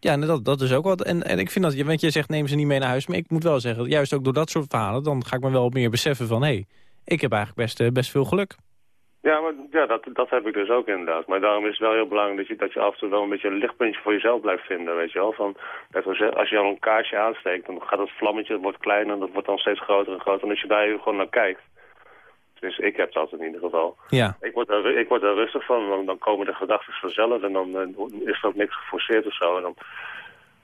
[SPEAKER 3] Ja, dat, dat is ook wat. En, en ik vind dat, want je zegt neem ze niet mee naar huis. Maar ik moet wel zeggen, juist ook door dat soort verhalen... dan ga ik me wel meer beseffen van... hé, hey, ik heb eigenlijk best, eh, best veel geluk.
[SPEAKER 8] Ja, maar ja, dat, dat heb ik dus ook inderdaad. Maar daarom is het wel heel belangrijk dat je, dat je af en toe wel een beetje een lichtpuntje voor jezelf blijft vinden, weet je wel. Van, als, je- al een kaarsje aansteekt, dan gaat het vlammetje, het wordt kleiner en dat wordt dan steeds groter en groter. En als je daar even gewoon naar kijkt, tenminste ik heb dat in ieder geval,
[SPEAKER 3] Ja,
[SPEAKER 8] ik word er, ik word er rustig van, want dan komen de gedachten vanzelf en dan eh, is er ook niks geforceerd of zo. En dan,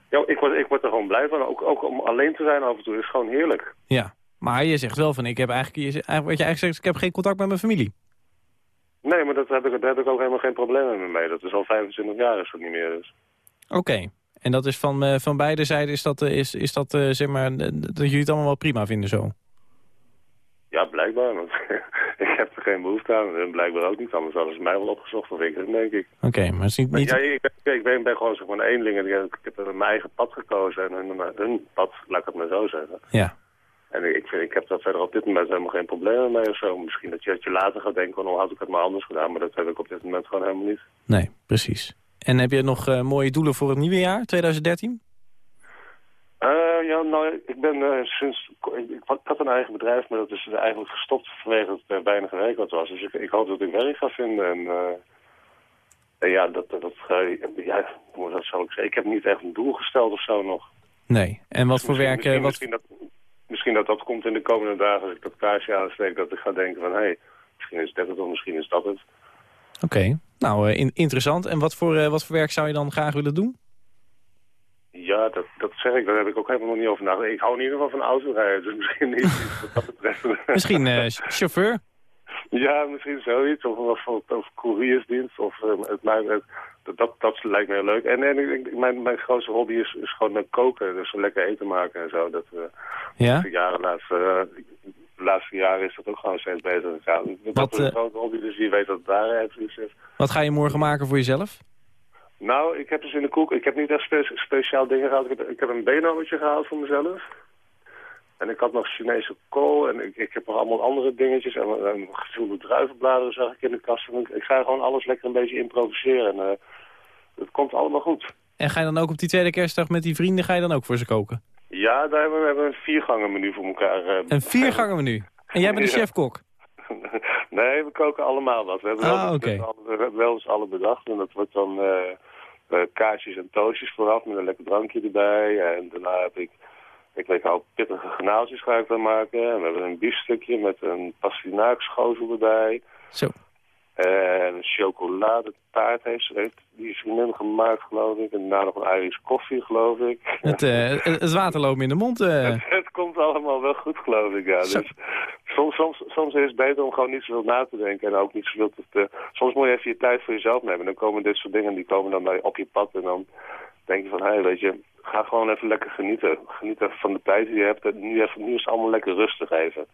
[SPEAKER 8] ja, ik word, ik word er gewoon blij van. Ook, ook om alleen te zijn af en toe is gewoon heerlijk.
[SPEAKER 3] ja. Maar je zegt wel van, ik heb eigenlijk, je, wat je eigenlijk zegt, ik heb geen contact met mijn familie.
[SPEAKER 8] Nee, maar dat heb ik, daar heb ik ook helemaal geen problemen mee. Dat is al 25 jaar is dat niet meer. Dus.
[SPEAKER 3] Oké. En dat is van, eh, van beide zijden, is dat, eh, is, is dat eh, zeg maar, dat jullie het allemaal wel prima vinden zo?
[SPEAKER 8] Ja, blijkbaar. Want ik heb er geen behoefte aan. En blijkbaar ook niet. Anders hadden ze mij wel opgezocht of ik, denk ik.
[SPEAKER 3] Oké, maar het is niet... niet...
[SPEAKER 8] Ja, ik, ben- ik ben, ben gewoon zeg maar een eenling en ik, ik heb mijn eigen pad gekozen. En hun, hun pad, laat ik het maar zo zeggen.
[SPEAKER 3] Ja,
[SPEAKER 8] En ik, vind, ik heb daar verder op dit moment helemaal geen problemen mee of zo. Misschien dat je, dat je later gaat denken, van, oh, had ik het maar anders gedaan. Maar dat heb ik op dit moment gewoon helemaal niet.
[SPEAKER 3] nee, precies. En heb je nog eh, mooie doelen voor het nieuwe jaar, 2013?
[SPEAKER 8] Eh, ja, nou, ik ben eh, sinds... Ik, ik had een eigen bedrijf, maar dat is eigenlijk gestopt vanwege het uh, weinig werk wat was. Dus ik, ik hoop dat ik werk ga vinden. En, en ja, dat, dat, dat, ja, hoe dat zou ik zeggen. Ik heb niet echt een doel gesteld of zo nog.
[SPEAKER 3] Nee. En wat voor werk...
[SPEAKER 8] Misschien,
[SPEAKER 3] wat...
[SPEAKER 8] misschien, dat, misschien dat dat komt in de komende dagen als ik dat kaarsje aansteek. Dat ik ga denken van, hé, hey, misschien is dit het of misschien is dat het.
[SPEAKER 3] Oké, nou eh, in- interessant. En wat voor, eh, wat voor werk zou je dan graag willen doen?
[SPEAKER 8] Ja, dat, dat zeg ik. Daar heb ik ook helemaal nog niet over nagedacht. Ik hou in ieder geval van autorijden, dus misschien niet wat dat betreft.
[SPEAKER 3] Misschien eh, ch- chauffeur?
[SPEAKER 8] Ja, misschien zoiets. Of, of, of, of couriersdienst. Of, eh, het, mij- het, dat, dat, dat lijkt me heel leuk. En, en mijn, mijn grootste hobby is, is gewoon eh, koken. Dus lekker eten maken en zo. Dat, eh,
[SPEAKER 3] Ja?
[SPEAKER 8] de, jaren laatste, eh, de laatste jaren is dat ook gewoon steeds beter gegaan. Dat
[SPEAKER 3] Wat,
[SPEAKER 8] is een
[SPEAKER 3] eh,
[SPEAKER 8] grote hobby, dus wie weet dat het daar ergens is.
[SPEAKER 3] Wat ga je morgen maken voor jezelf?
[SPEAKER 8] Nou, ik heb dus in de koek... Ik heb niet echt spe- speciaal dingen gehaald. Ik heb, ik heb een beenhammetje gehaald voor mezelf. En ik had nog Chinese kool en ik, ik heb nog allemaal andere dingetjes. En, en druivenbladeren zag ik in de kast. En ik, ik ga gewoon alles lekker een beetje improviseren. En eh, het komt allemaal goed.
[SPEAKER 3] En ga je dan ook op die tweede kerstdag met die vrienden, ga je dan ook voor ze koken?
[SPEAKER 8] Ja, daar hebben we, hebben een viergangen menu voor elkaar. eh,
[SPEAKER 3] Een viergangen menu. En jij bent de chefkok?
[SPEAKER 8] nee, we koken allemaal wat. We hebben,
[SPEAKER 3] Ah,
[SPEAKER 8] wel, alle- hebben wel eens alle bedacht. En dat wordt dan eh, kaarsjes en toastjes vooraf met een lekker drankje erbij. En daarna heb ik, ik weet al, pittige granaaltjes ga ik dan maken. En we hebben een biefstukje met een pastinaaksschotel erbij.
[SPEAKER 3] Zo.
[SPEAKER 8] En een chocoladetaart heeft ze, heeft die vriendin gemaakt, geloof ik. En daarna nog een Irish koffie, geloof ik.
[SPEAKER 3] Het, eh, het water loopt in de mond. eh.
[SPEAKER 8] Het, het komt allemaal wel goed, geloof ik, ja. Dus soms, soms, soms is het beter om gewoon niet zoveel na te denken en ook niet zoveel te... te- Soms moet je even je tijd voor jezelf nemen. Dan komen dit soort dingen, die komen dan bij, op je pad en dan denk je van, hé, hey, weet je, ga gewoon even lekker genieten. Geniet even van de tijd die je hebt. En nu, even, nu is het allemaal lekker rustig even.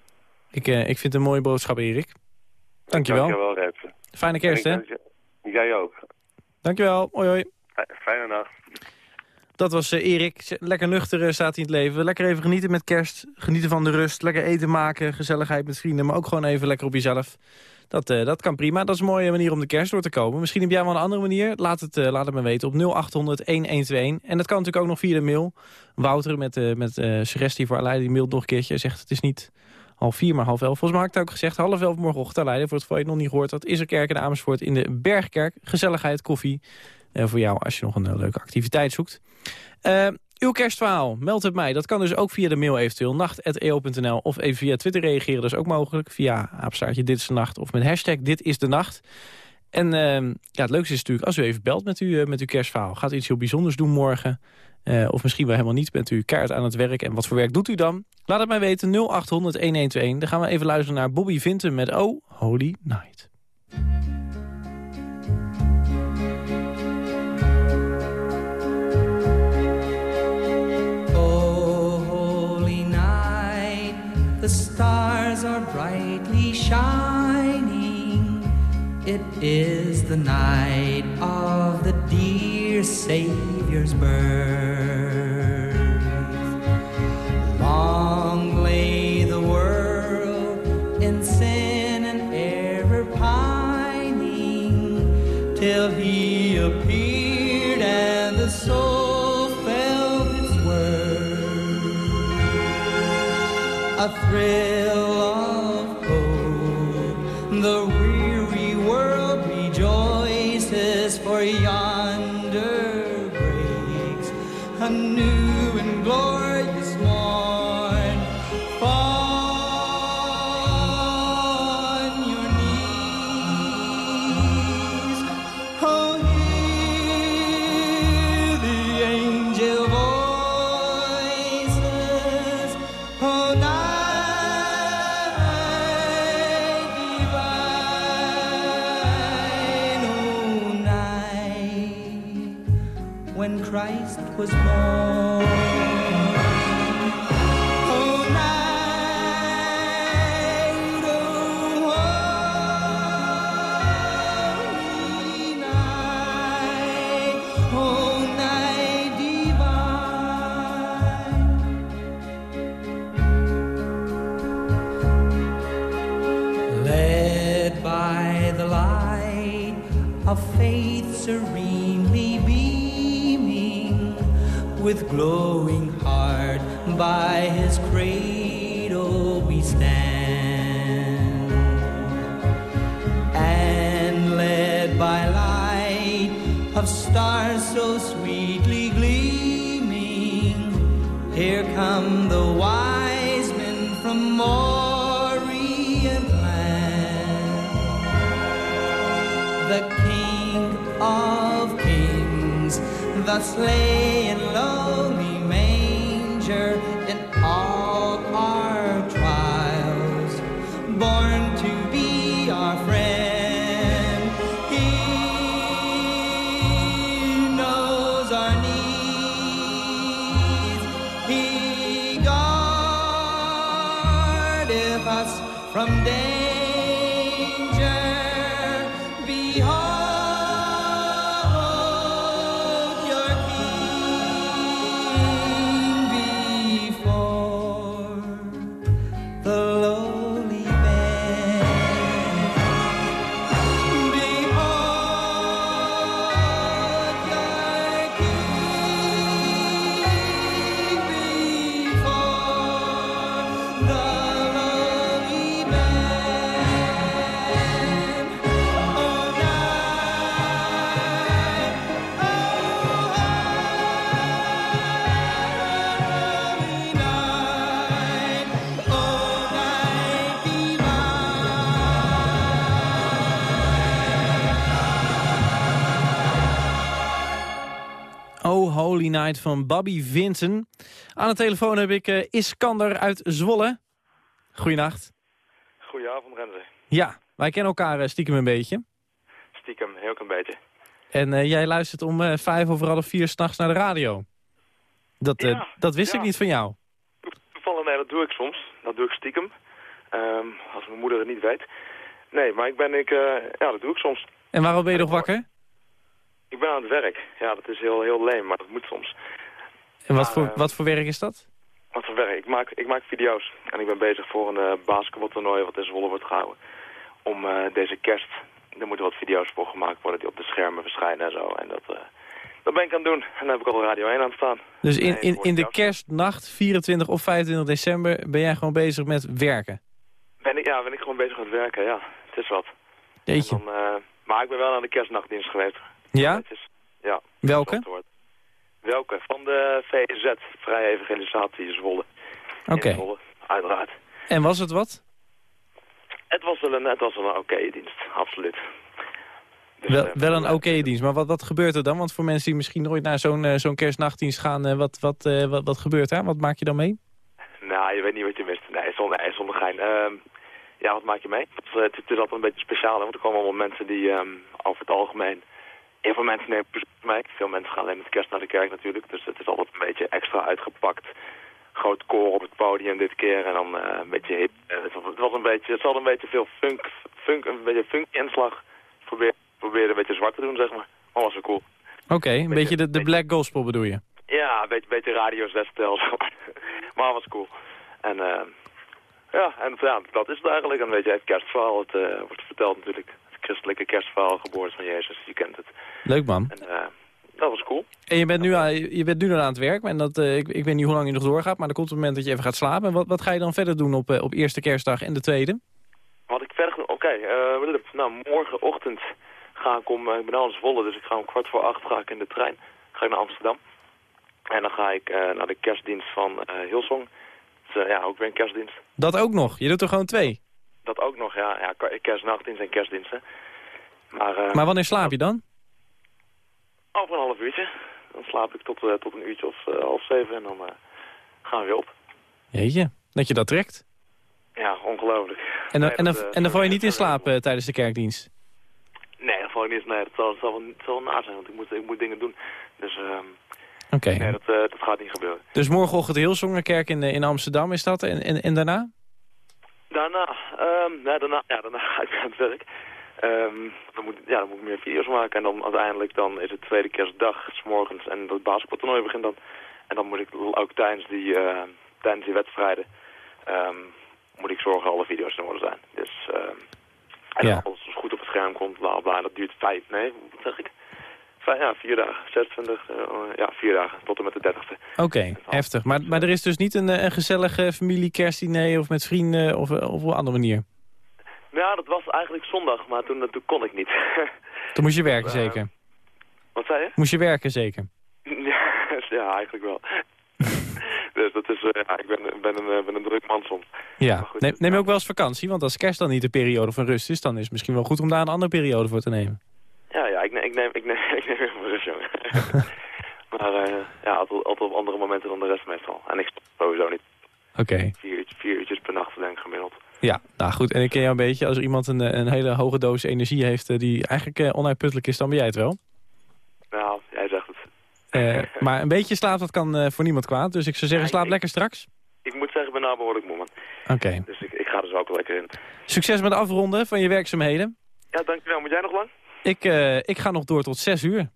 [SPEAKER 3] Ik, eh, ik vind het een mooie boodschap, Erik. Dankjewel.
[SPEAKER 8] Dankjewel, Redsen.
[SPEAKER 3] Fijne kerst, hè?
[SPEAKER 8] Jij ook.
[SPEAKER 3] Dankjewel. Hoi, hoi.
[SPEAKER 8] Fijne nacht.
[SPEAKER 3] Dat was eh, Erik. Lekker nuchter eh, staat hij in het leven. Lekker even genieten met kerst. Genieten van de rust. Lekker eten maken. Gezelligheid met vrienden. Maar ook gewoon even lekker op jezelf. Dat, eh, dat kan prima. Dat is een mooie manier om de kerst door te komen. Misschien heb jij wel een andere manier. Laat het, laat het me weten op 0800-1121. En dat kan natuurlijk ook nog via de mail. Wouter met, met suggestie voor Aleida. Die mailt nog een keertje. Hij zegt het is niet half vier, maar half elf. Volgens mij had ik ook gezegd. Half elf morgenochtend Aleida. Voor het geval je nog niet gehoord had. Is er kerk in Amersfoort in de Bergkerk. Gezelligheid, koffie. eh, voor jou als je nog een eh, leuke activiteit zoekt. Eh, uw kerstverhaal, meld het mij. Dat kan dus ook via de mail eventueel. nacht.eo.nl of even via Twitter reageren. Dat is ook mogelijk. Via aapstaartje dit is de nacht. Of met hashtag dit is de nacht. En eh, ja, het leukste is natuurlijk als u even belt met, u, met uw kerstverhaal. Gaat iets heel bijzonders doen morgen? Eh, of misschien wel helemaal niet. Bent u kaart aan het werk? En wat voor werk doet u dan? Laat het mij weten. 0800 1121. Dan gaan we even luisteren naar Bobby Vinton met Oh Holy Night.
[SPEAKER 6] Oh, holy night, the stars are brightly shining. It is the night of the dear Savior's birth. Long lay the world in sin and error pining till he appeared and the soul felt its worth. A thrill
[SPEAKER 9] with glowing the sleigh and lowly manger in all our trials, born to be our friend. He knows our needs. He guardeth us from danger. Night
[SPEAKER 3] van Bobby Vinton. Aan de telefoon heb ik eh, Iskander uit Zwolle. Goeienacht.
[SPEAKER 10] Goedenavond, Renze.
[SPEAKER 3] Ja, wij kennen elkaar eh, stiekem een beetje.
[SPEAKER 10] Stiekem, heel klein beetje.
[SPEAKER 3] En eh, jij luistert om vijf over half vier s'nachts naar de radio. Dat,
[SPEAKER 10] Ja,
[SPEAKER 3] dat wist
[SPEAKER 10] ja.
[SPEAKER 3] ik niet van jou.
[SPEAKER 10] Toevallig, nee, dat doe ik soms. Dat doe ik stiekem. Ehm, als mijn moeder het niet weet. Nee, maar ik ben, ik, ja, dat doe ik soms.
[SPEAKER 3] En waarom ben je nog wakker?
[SPEAKER 10] Ik ben aan het werk. Ja, dat is heel, heel leem, maar dat moet soms.
[SPEAKER 3] En wat
[SPEAKER 10] Maar,
[SPEAKER 3] voor,
[SPEAKER 10] eh,
[SPEAKER 3] wat voor werk is dat?
[SPEAKER 10] Wat voor werk? Ik maak, ik maak video's. En ik ben bezig voor een eh basketbaltoernooi wat in Zwolle wordt gehouden. Om eh, deze kerst, er moeten wat video's voor gemaakt worden die op de schermen verschijnen en zo. En dat, dat ben ik aan het doen. En dan heb ik al de Radio 1 aan staan.
[SPEAKER 3] Dus in, in, in de kerstnacht, 24 of 25 december, ben jij gewoon bezig met werken?
[SPEAKER 10] Ben ik, ja, ben ik gewoon bezig met werken, ja. Het is wat.
[SPEAKER 3] Jeetje.
[SPEAKER 10] En dan, eh, maar ik ben wel aan de kerstnachtdienst geweest.
[SPEAKER 3] Ja?
[SPEAKER 10] Ja.
[SPEAKER 3] Welke?
[SPEAKER 10] Welke? Van de VZ, Vrije Evangelisatie Zwolle.
[SPEAKER 3] Oké.
[SPEAKER 10] Zwolle, uiteraard.
[SPEAKER 3] En was het wat?
[SPEAKER 10] Het was wel een, het was wel een oké dienst, absoluut. Dus,
[SPEAKER 3] Wel,
[SPEAKER 10] eh,
[SPEAKER 3] wel een oké dienst, maar wat, wat gebeurt er dan? Want voor mensen die misschien nooit naar zo'n eh, zo'n kerstnachtdienst gaan, eh, wat, wat, wat, wat gebeurt daar? Wat maak je dan mee?
[SPEAKER 10] Nou, je weet niet wat je mist. Nee, zonder, nee, zonder gein. Ehm, ja, wat maak je mee? Het, is- het, is altijd een beetje speciaal, hè, want er komen allemaal mensen die ehm, over het algemeen... Heel veel mensen nemen mee. Veel mensen gaan alleen met kerst naar de kerk natuurlijk. Dus het is altijd een beetje extra uitgepakt. Groot koor op het podium dit keer en dan eh, een beetje hip. Eh, het, was, het was een beetje, het zat een beetje veel funk, funk een beetje funky inslag. Probeer, probeerde een beetje zwart te doen, zeg maar. Maar was wel cool.
[SPEAKER 3] Oké, een beetje de, de black gospel bedoel je?
[SPEAKER 10] Ja, een beetje, beetje radio 6-stijl, zeg maar. Maar was cool. En eh, ja, en ja, dat is het eigenlijk. Een beetje het kerstverhaal. Het wordt verteld natuurlijk. Het christelijke kerstverhaal, geboorte van Jezus. Je kent het.
[SPEAKER 3] Leuk man.
[SPEAKER 10] En eh, dat was cool.
[SPEAKER 3] En je bent nu, aan, je bent nu nog aan het werk. En dat, eh, ik, ik weet niet hoe lang je nog doorgaat, maar er komt een moment dat je even gaat slapen. En wat, wat ga je dan verder doen op, eh, op eerste kerstdag en de tweede?
[SPEAKER 10] Wat ik verder... Oké, eh, het? nou, morgenochtend ga ik om... ik ben al in Zwolle, dus ik ga om kwart voor acht ga ik in de trein. Ga ik naar Amsterdam. En dan ga ik eh, naar de kerstdienst van eh Hillsong. Dus, eh, ja, ook weer een kerstdienst.
[SPEAKER 3] Dat ook nog. Je doet er gewoon twee.
[SPEAKER 10] Dat ook nog, ja. ja kerstnachtdienst en kerstdiensten. Maar, eh,
[SPEAKER 3] Maar wanneer slaap je dan?
[SPEAKER 10] over een half uurtje. Dan slaap ik tot, eh, tot een uurtje of eh, half zeven en dan gaan we weer op.
[SPEAKER 3] Jeetje, dat je dat trekt.
[SPEAKER 10] Ja, ongelooflijk.
[SPEAKER 3] En dan,
[SPEAKER 10] Nee,
[SPEAKER 3] en dan, en dan val je niet in slaap tijdens de kerkdienst?
[SPEAKER 10] Nee, dat val ik niet. Nee, dat zal, dat zal, wel- dat zal wel na zijn, want ik moet, ik moet dingen doen. Dus ehm
[SPEAKER 3] Oké.
[SPEAKER 10] Nee, dat, dat gaat niet gebeuren.
[SPEAKER 3] Dus morgenochtend de Hilsongerkerk in, in Amsterdam is dat. En, en, en daarna?
[SPEAKER 10] Daarna, ehm ja, daarna, ja, daarna ga ik aan het werk. Ehm, dan, moet, ja, dan moet ik meer video's maken. En dan uiteindelijk dan is het tweede kerstdag, s morgens. En dat basketbaltoernooi begint dan. En dan moet ik ook tijdens die, eh, tijdens die wedstrijden... ehm, moet ik zorgen dat alle video's in orde zijn. Dus en
[SPEAKER 3] Ja.
[SPEAKER 10] als alles goed op het scherm komt, bla bla, dat duurt vijf, nee, wat zeg ik? Ja, vier dagen, 26, eh, ja, vier dagen, tot en met de dertigste.
[SPEAKER 3] Oké, heftig. Maar, maar er is dus niet een, eh, een gezellige familie-kerstdiner of met vrienden of, eh, of op een andere manier?
[SPEAKER 10] Ja, dat was eigenlijk zondag, maar toen, toen kon ik niet.
[SPEAKER 3] Toen moest je werken zeker?
[SPEAKER 10] wat zei je?
[SPEAKER 3] Moest je werken zeker?
[SPEAKER 10] Ja, ja eigenlijk wel. dus dat is, ja, ik ben, ben, een, ben een druk man soms.
[SPEAKER 3] Ja.
[SPEAKER 10] Goed,
[SPEAKER 3] Neem, neem je ook wel eens vakantie? Want als kerst dan niet de periode van rust is... dan is het misschien wel goed om daar een andere periode voor te nemen.
[SPEAKER 10] Ik neem, ik neem, ik neem, ik neem even rust, jongen. maar eh, ja, altijd, altijd op andere momenten dan de rest meestal. En ik sowieso niet
[SPEAKER 3] Oké.
[SPEAKER 10] vier, uurtjes- vier uurtjes per nacht, denk ik, gemiddeld.
[SPEAKER 3] Ja, nou goed. En ik ken jou een beetje. Als er iemand een, een hele hoge doos energie heeft... eh, die eigenlijk eh, onuitputtelijk is, dan ben jij het wel.
[SPEAKER 10] Nou, jij zegt het.
[SPEAKER 3] Maar een beetje slaap, dat kan voor niemand kwaad. Dus ik zou zeggen,
[SPEAKER 10] Ja,
[SPEAKER 3] slaap
[SPEAKER 10] ik-
[SPEAKER 3] lekker straks.
[SPEAKER 10] Ik moet zeggen, ik ben nou behoorlijk moe, man.
[SPEAKER 3] Oké.
[SPEAKER 10] Dus ik, ik ga er zo ook lekker in.
[SPEAKER 3] Succes met afronden van je werkzaamheden.
[SPEAKER 10] Ja, dankjewel. Moet jij nog lang?
[SPEAKER 3] Ik, eh, ik ga nog door tot zes uur.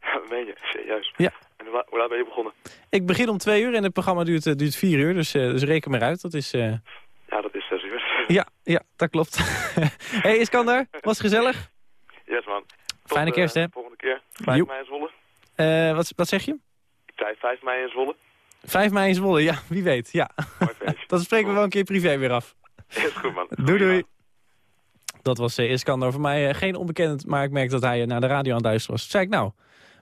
[SPEAKER 10] Meen je? Serieus?
[SPEAKER 3] Ja.
[SPEAKER 10] En hoe la- hoe laat ben je begonnen?
[SPEAKER 3] Ik begin om twee uur en het programma duurt, eh, duurt vier uur. Dus, eh, dus reken maar uit. Dat is...
[SPEAKER 10] Ja, dat is zes uur.
[SPEAKER 3] Ja, ja, dat klopt. hey Iskander, was gezellig?
[SPEAKER 10] Yes, man. Tot,
[SPEAKER 3] Fijne kerst, hè?
[SPEAKER 10] volgende keer. 5
[SPEAKER 3] Joep.
[SPEAKER 10] mei in Zwolle.
[SPEAKER 3] Wat, wat zeg je?
[SPEAKER 10] Ik zei 5 mei in Zwolle.
[SPEAKER 3] 5 mei in Zwolle, ja, wie weet. Ja. Dat spreken we wel een keer privé weer af.
[SPEAKER 10] Is goed, man.
[SPEAKER 3] Doei doei. Dat was uh, Iskander. Voor mij eh, geen onbekend, maar ik merk dat hij eh, naar de radio aan het luisteren was. Toen zei ik, nou,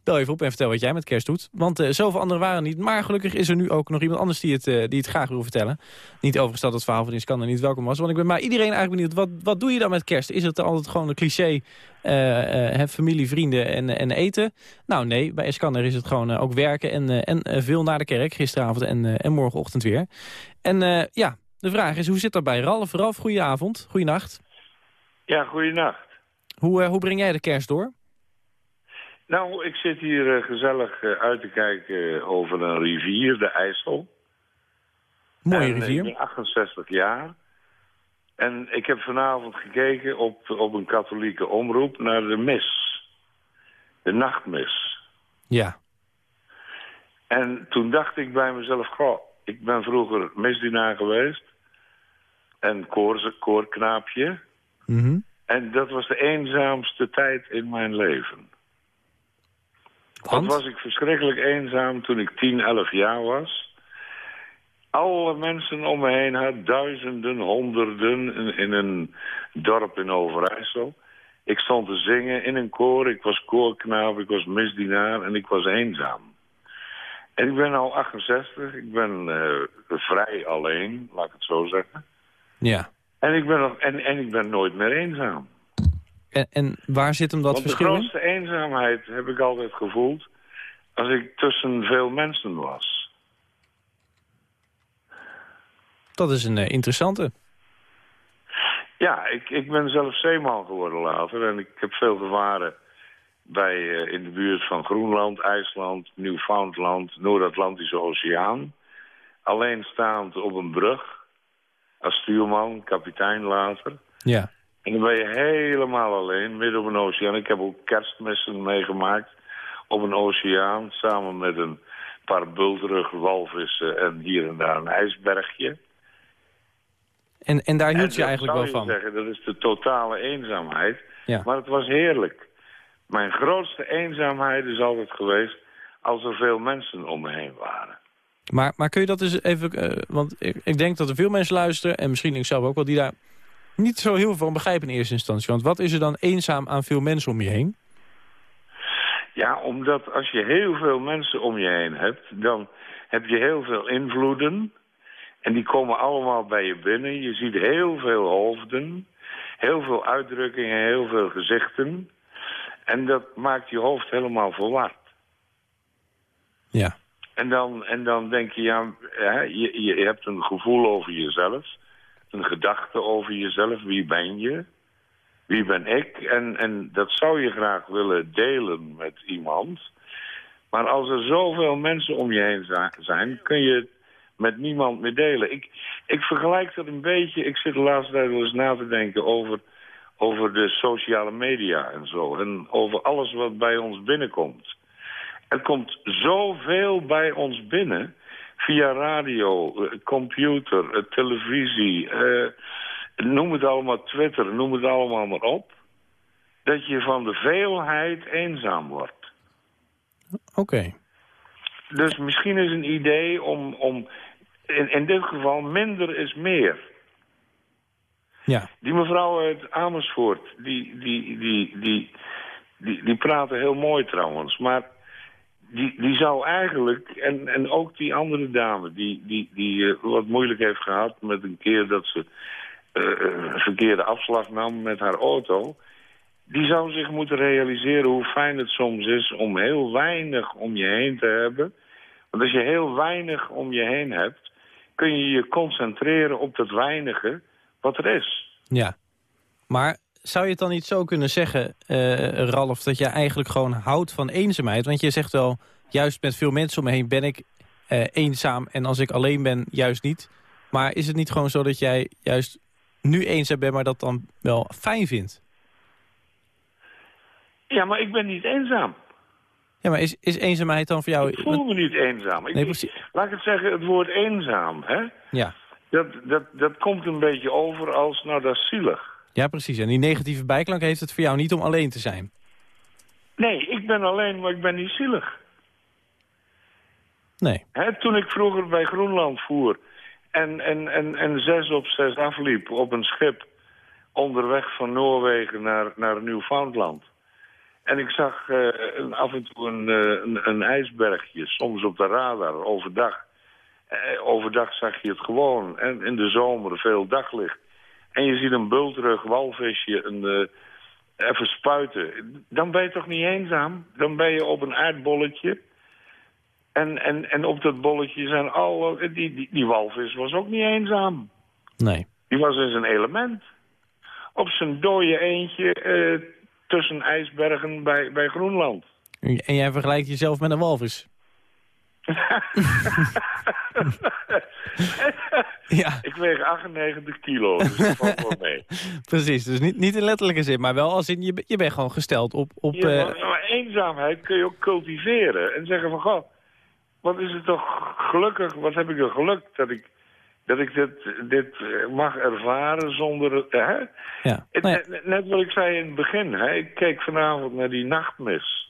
[SPEAKER 3] bel even op en vertel wat jij met kerst doet. Want eh, zoveel anderen waren niet. Maar gelukkig is er nu ook nog iemand anders die het, eh, die het graag wil vertellen. Niet overigens dat het verhaal van Iskander niet welkom was. Want ik ben maar iedereen eigenlijk benieuwd. Wat, wat doe je dan met kerst? Is het altijd gewoon een cliché, eh, eh, familie, vrienden en, en eten? Nou nee, bij Iskander is het gewoon eh, ook werken en, eh, en eh, veel naar de kerk. Gisteravond en, eh, en morgenochtend weer. En eh, ja, de vraag is, hoe zit dat bij Ralf? Ralf, goedenavond, goeienacht.
[SPEAKER 11] Ja, goeienacht.
[SPEAKER 3] Hoe, eh, hoe breng jij de kerst door?
[SPEAKER 11] Nou, ik zit hier eh, gezellig eh, uit te kijken over een rivier, de IJssel.
[SPEAKER 3] Mooie
[SPEAKER 11] En, eh, Ik
[SPEAKER 3] rivier.
[SPEAKER 11] ben 68 jaar. En ik heb vanavond gekeken op, op een katholieke omroep naar de mis. De nachtmis.
[SPEAKER 3] Ja.
[SPEAKER 11] En toen dacht ik bij mezelf, goh, ik ben vroeger misdienaar geweest. En koor, koorknaapje.
[SPEAKER 3] Mhm.
[SPEAKER 11] En dat was de eenzaamste tijd in mijn leven.
[SPEAKER 3] Want?
[SPEAKER 11] was ik verschrikkelijk eenzaam toen ik 10, 11 jaar was. Alle mensen om me heen had, duizenden, honderden in, in een dorp in Overijssel. Ik stond te zingen in een koor, ik was koorknaap, ik was misdienaar en ik was eenzaam. En ik ben al 68, ik ben eh, vrij alleen, laat ik het zo zeggen.
[SPEAKER 3] Ja.
[SPEAKER 11] En ik ben, nog, en, en ik ben nooit meer eenzaam.
[SPEAKER 3] En, en waar zit hem dat
[SPEAKER 11] Want de
[SPEAKER 3] verschil in?
[SPEAKER 11] grootste eenzaamheid heb ik altijd gevoeld als ik tussen veel mensen was.
[SPEAKER 3] Dat is een eh, interessante.
[SPEAKER 11] Ja, ik, ik ben zelf zeeman geworden later en ik heb veel gevaren bij, eh, in de buurt van Groenland, IJsland, Nieuw-Foundland, Noord-Atlantische Oceaan. Alleenstaand op een brug, als stuurman, kapitein later.
[SPEAKER 3] Ja.
[SPEAKER 11] En dan ben je helemaal alleen, midden op een oceaan. Ik heb ook kerstmessen meegemaakt op een oceaan... samen met een paar bultrug walvissen en hier en daar een ijsbergje.
[SPEAKER 3] En, en daar hield je eigenlijk wel van.
[SPEAKER 11] zeggen, dat is de totale eenzaamheid.
[SPEAKER 3] Ja.
[SPEAKER 11] Maar het was heerlijk. Mijn grootste eenzaamheid is altijd geweest... als er veel mensen om me heen waren.
[SPEAKER 3] Maar, maar kun je dat eens even... eh, want ik, ik denk dat er veel mensen luisteren... en misschien ik zelf ook wel, die daar niet zo heel veel van begrijpen in eerste instantie. Want wat is er dan eenzaam aan veel mensen om je heen?
[SPEAKER 11] Ja, omdat als je heel veel mensen om je heen hebt... dan heb je heel veel invloeden... En die komen allemaal bij je binnen. Je ziet heel veel hoofden, heel veel uitdrukkingen, heel veel gezichten. En dat maakt je hoofd helemaal verward.
[SPEAKER 3] Ja.
[SPEAKER 11] En dan, en dan denk je, ja, je, je hebt een gevoel over jezelf. Een gedachte over jezelf. Wie ben je? Wie ben ik? En, en dat zou je graag willen delen met iemand. Maar als er zoveel mensen om je heen zijn, kun je het met niemand meer delen. Ik, ik vergelijk dat een beetje, ik zit de laatste tijd wel eens na te denken over, over de sociale media en zo. En over alles wat bij ons binnenkomt. Er komt zoveel bij ons binnen via radio, eh, computer, eh, televisie, eh, noem het allemaal Twitter, noem het allemaal maar op. Dat je van de veelheid eenzaam wordt.
[SPEAKER 3] Oké.
[SPEAKER 11] Dus misschien is een idee om, om in, in dit geval minder is meer.
[SPEAKER 3] Ja.
[SPEAKER 11] Die mevrouw uit Amersfoort, die, die, die, die, die, die praten heel mooi trouwens. Maar die, die zou eigenlijk, en, en ook die andere dame die, die, die eh, wat moeilijk heeft gehad met een keer dat ze eh, een verkeerde afslag nam met haar auto. Die zou zich moeten realiseren hoe fijn het soms is om heel weinig om je heen te hebben. Want als je heel weinig om je heen hebt, kun je je concentreren op dat weinige wat er is.
[SPEAKER 3] Ja. Maar zou je het dan niet zo kunnen zeggen, eh, Ralf, dat je eigenlijk gewoon houdt van eenzaamheid? Want je zegt wel, juist met veel mensen om me heen ben ik eh, eenzaam en als ik alleen ben, juist niet. Maar is het niet gewoon zo dat jij juist nu eenzaam bent, maar dat dan wel fijn vindt?
[SPEAKER 11] Ja, maar ik ben niet eenzaam.
[SPEAKER 3] Ja, maar is, is eenzaamheid dan voor jou...
[SPEAKER 11] Ik voel me niet eenzaam. Ik,
[SPEAKER 3] Nee, precies.
[SPEAKER 11] laat ik het zeggen, het woord eenzaam, hè?
[SPEAKER 3] Ja.
[SPEAKER 11] Dat, dat, dat komt een beetje over als, nou, dat is zielig.
[SPEAKER 3] Ja, precies. En die negatieve bijklank heeft het voor jou niet om alleen te zijn.
[SPEAKER 11] Nee, ik ben alleen, maar ik ben niet zielig.
[SPEAKER 3] Nee.
[SPEAKER 11] Toen ik vroeger bij Groenland voer en, en, en, en zes op zes afliep op een schip onderweg van Noorwegen naar, naar Nieuw-Foundland. En ik zag eh, een, af en toe een, eh, een, een ijsbergje, soms op de radar, overdag. Eh, overdag zag je het gewoon. En in de zomer veel daglicht. En je ziet een bulterig walvisje een, eh, even spuiten. Dan ben je toch niet eenzaam? Dan ben je op een aardbolletje. En, en, en op dat bolletje zijn alle... Die, die, die walvis was ook niet eenzaam.
[SPEAKER 3] Nee.
[SPEAKER 11] Die was in zijn element. Op zijn dode eentje eh, tussen ijsbergen bij, bij Groenland.
[SPEAKER 3] En jij vergelijkt jezelf met een walvis. ja,
[SPEAKER 11] Ik weeg 98 kilo, dus dat valt wel mee.
[SPEAKER 3] precies. Dus niet, niet in letterlijke zin, maar wel als in je, je bent gewoon gesteld op... op
[SPEAKER 11] Ja,
[SPEAKER 3] eh,
[SPEAKER 11] maar, maar eenzaamheid kun je ook cultiveren. En zeggen van, goh, wat is het toch gelukkig, wat heb ik er geluk dat ik, dat ik dit, dit mag ervaren zonder... Hè?
[SPEAKER 3] ja. Nou ja,
[SPEAKER 11] net, net wat ik zei in het begin, hè? ik keek vanavond naar die nachtmis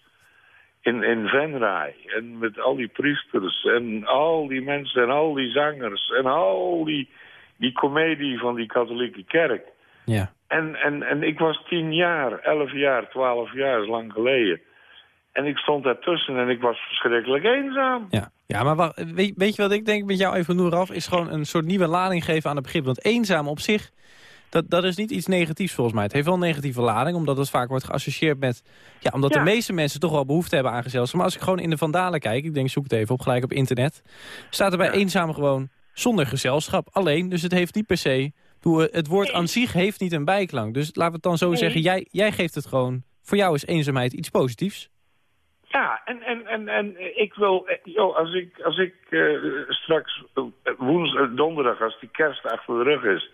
[SPEAKER 11] in, in Venray. En met al die priesters en al die mensen en al die zangers en al die, die komedie van die katholieke kerk.
[SPEAKER 3] ja.
[SPEAKER 11] En, en, en ik was tien jaar, elf jaar, twaalf jaar, is lang geleden. En ik stond daartussen en ik was verschrikkelijk eenzaam.
[SPEAKER 3] Ja, ja maar wacht, weet, weet je wat ik denk met jou even Noeraf? Is gewoon een soort nieuwe lading geven aan het begrip. Want eenzaam op zich, dat, dat is niet iets negatiefs volgens mij. Het heeft wel een negatieve lading, omdat het vaak wordt geassocieerd met... Ja, omdat
[SPEAKER 11] Ja.
[SPEAKER 3] de meeste mensen toch wel behoefte hebben aan gezelschap. Maar als ik gewoon in de Vandalen kijk, ik denk zoek het even op, gelijk op internet... staat er bij eenzaam gewoon zonder gezelschap, alleen. Dus het heeft niet per se... Het woord aan zich heeft niet een bijklank. Dus laten we het dan zo
[SPEAKER 11] Nee.
[SPEAKER 3] zeggen, jij, jij geeft het gewoon... Voor jou is eenzaamheid iets positiefs.
[SPEAKER 11] Ja, en, en, en, en ik wil, joh, als ik, als ik eh, straks woensdag, donderdag, als die kerst achter de rug is,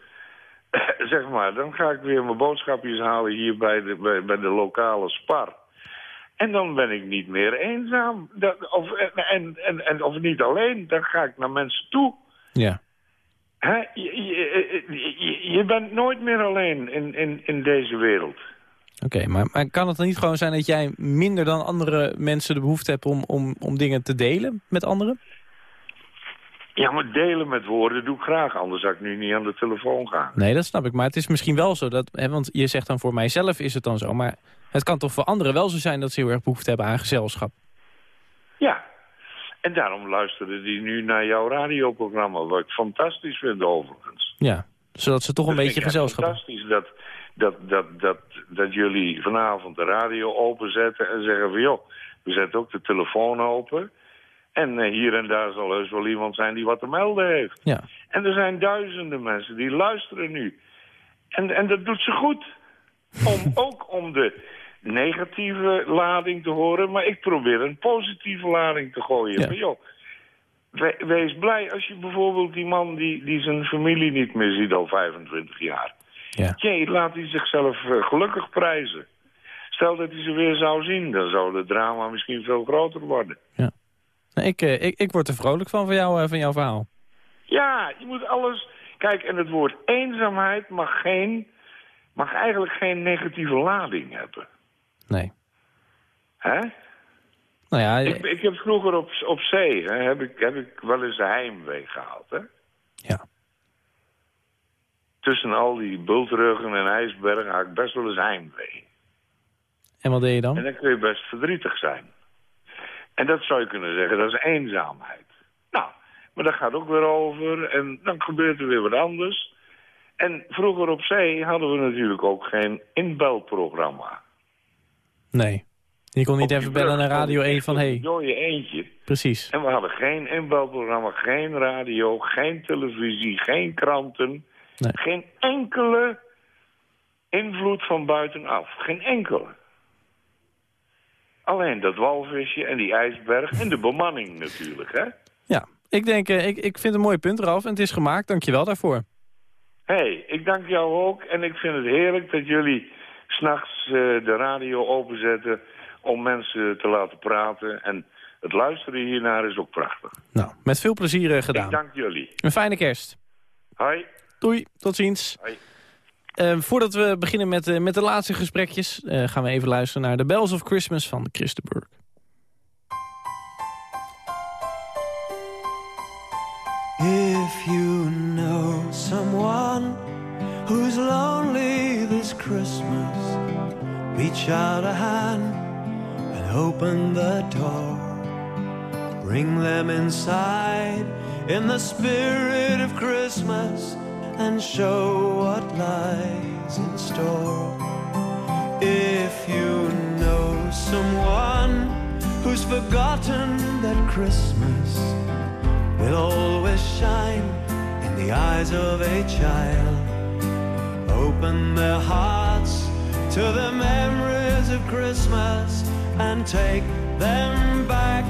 [SPEAKER 11] zeg maar, dan ga ik weer mijn boodschapjes halen hier bij de, bij, bij de lokale spar. En dan ben ik niet meer eenzaam. Dat, of, en, en, en, of niet alleen, dan ga ik naar mensen toe.
[SPEAKER 3] Ja.
[SPEAKER 11] Hè? Je, je, je, je bent nooit meer alleen in, in, in deze wereld.
[SPEAKER 3] Oké, maar, maar kan het dan niet gewoon zijn dat jij minder dan andere mensen de behoefte hebt om, om, om dingen te delen met anderen?
[SPEAKER 11] Ja, maar delen met woorden doe ik graag, anders zou ik nu niet aan de telefoon gaan.
[SPEAKER 3] Nee, dat snap ik. Maar het is misschien wel zo dat, hè, want je zegt dan voor mijzelf is het dan zo, maar het kan toch voor anderen wel zo zijn dat ze heel erg behoefte hebben aan gezelschap.
[SPEAKER 11] Ja, en daarom luisteren die nu naar jouw radioprogramma, wat ik fantastisch vind overigens.
[SPEAKER 3] Ja, zodat ze toch een
[SPEAKER 11] Dat
[SPEAKER 3] beetje gezelschap hebben.
[SPEAKER 11] Fantastisch dat, dat, dat, dat, dat jullie vanavond de radio openzetten en zeggen van joh, we zetten ook de telefoon open. En eh, hier en daar zal heus wel iemand zijn die wat te melden heeft.
[SPEAKER 3] Ja.
[SPEAKER 11] En er zijn duizenden mensen die luisteren nu. En, en dat doet ze goed. Om, ook om de, negatieve lading te horen, maar ik probeer een positieve lading te gooien.
[SPEAKER 3] Ja.
[SPEAKER 11] Van, joh, we- wees blij als je bijvoorbeeld die man die, die zijn familie niet meer ziet al 25 jaar.
[SPEAKER 3] Ja.
[SPEAKER 11] Jee, laat hij zichzelf eh, gelukkig prijzen. Stel dat hij ze weer zou zien, dan zou het drama misschien veel groter worden.
[SPEAKER 3] Nou, ik, eh, ik, ik word er vrolijk van van, jou, eh, van jouw verhaal.
[SPEAKER 11] Ja, je moet alles... Kijk, en het woord eenzaamheid mag, geen, mag eigenlijk geen negatieve lading hebben.
[SPEAKER 3] Nee.
[SPEAKER 11] Hè?
[SPEAKER 3] Nou ja,
[SPEAKER 11] Ik, ik heb vroeger op, op zee, hè, heb, ik, heb ik wel eens heimwee gehad. Hè?
[SPEAKER 3] ja.
[SPEAKER 11] Tussen al die bultruggen en ijsbergen had ik best wel eens heimwee.
[SPEAKER 3] En wat deed je dan?
[SPEAKER 11] En dan kun je best verdrietig zijn. En dat zou je kunnen zeggen, dat is eenzaamheid. Nou, maar dat gaat ook weer over en dan gebeurt er weer wat anders. En vroeger op zee hadden we natuurlijk ook geen inbelprogramma.
[SPEAKER 3] Nee. Je kon niet even bellen naar Radio
[SPEAKER 11] stond
[SPEAKER 3] 1
[SPEAKER 11] echt
[SPEAKER 3] van...
[SPEAKER 11] dode eentje.
[SPEAKER 3] precies.
[SPEAKER 11] En we hadden geen inbelprogramma, geen radio, geen televisie, geen kranten.
[SPEAKER 3] Nee.
[SPEAKER 11] Geen enkele invloed van buitenaf. Geen enkele. Alleen dat walvisje en die ijsberg en de bemanning natuurlijk, hè?
[SPEAKER 3] Ja, ik denk, eh, ik, ik vind een mooi punt, Ralf. En het is gemaakt, dankjewel daarvoor.
[SPEAKER 11] Hé, hey, ik dank jou ook en ik vind het heerlijk dat jullie s'nachts eh de radio openzetten om mensen te laten praten. En het luisteren hiernaar is ook prachtig.
[SPEAKER 3] Nou, met veel plezier eh,
[SPEAKER 11] Ik
[SPEAKER 3] gedaan.
[SPEAKER 11] dank jullie.
[SPEAKER 3] Een fijne kerst.
[SPEAKER 11] Hoi.
[SPEAKER 3] Doei, tot ziens.
[SPEAKER 11] Hoi.
[SPEAKER 3] Eh, voordat we beginnen met, eh, met de laatste gesprekjes... eh, gaan we even luisteren naar The Bells of Christmas van Christenburg.
[SPEAKER 6] If you know someone who's lonely this Christmas, reach out a hand and open the door. Bring them inside in the spirit of Christmas and show what lies in store. If you know someone who's forgotten that Christmas will always shine in the eyes of a child. Open their hearts to the memories of Christmas and take them back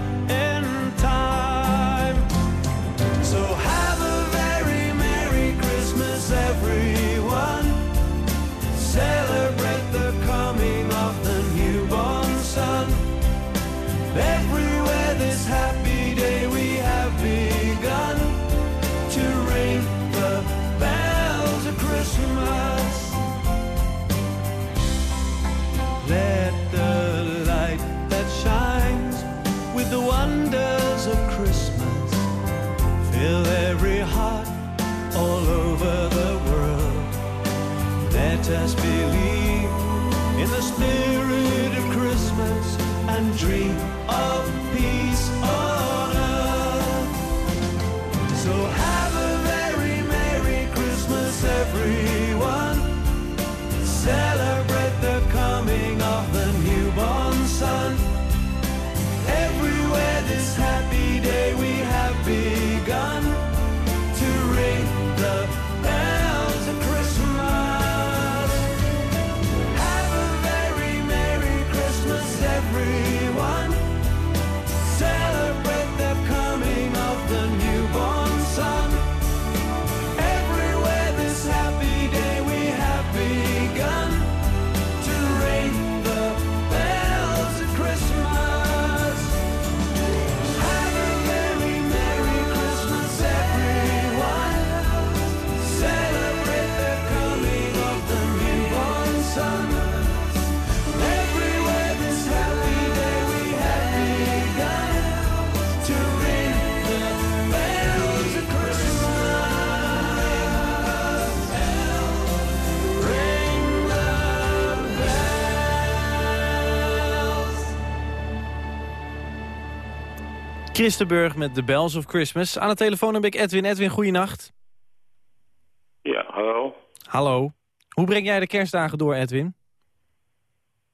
[SPEAKER 6] us believe in the spirit of Christmas and dream of
[SPEAKER 3] Christenburg met The Bells of Christmas. Aan de telefoon heb ik Edwin. Edwin, goeienacht.
[SPEAKER 12] Ja, hallo.
[SPEAKER 3] Hallo. Hoe breng jij de kerstdagen door, Edwin?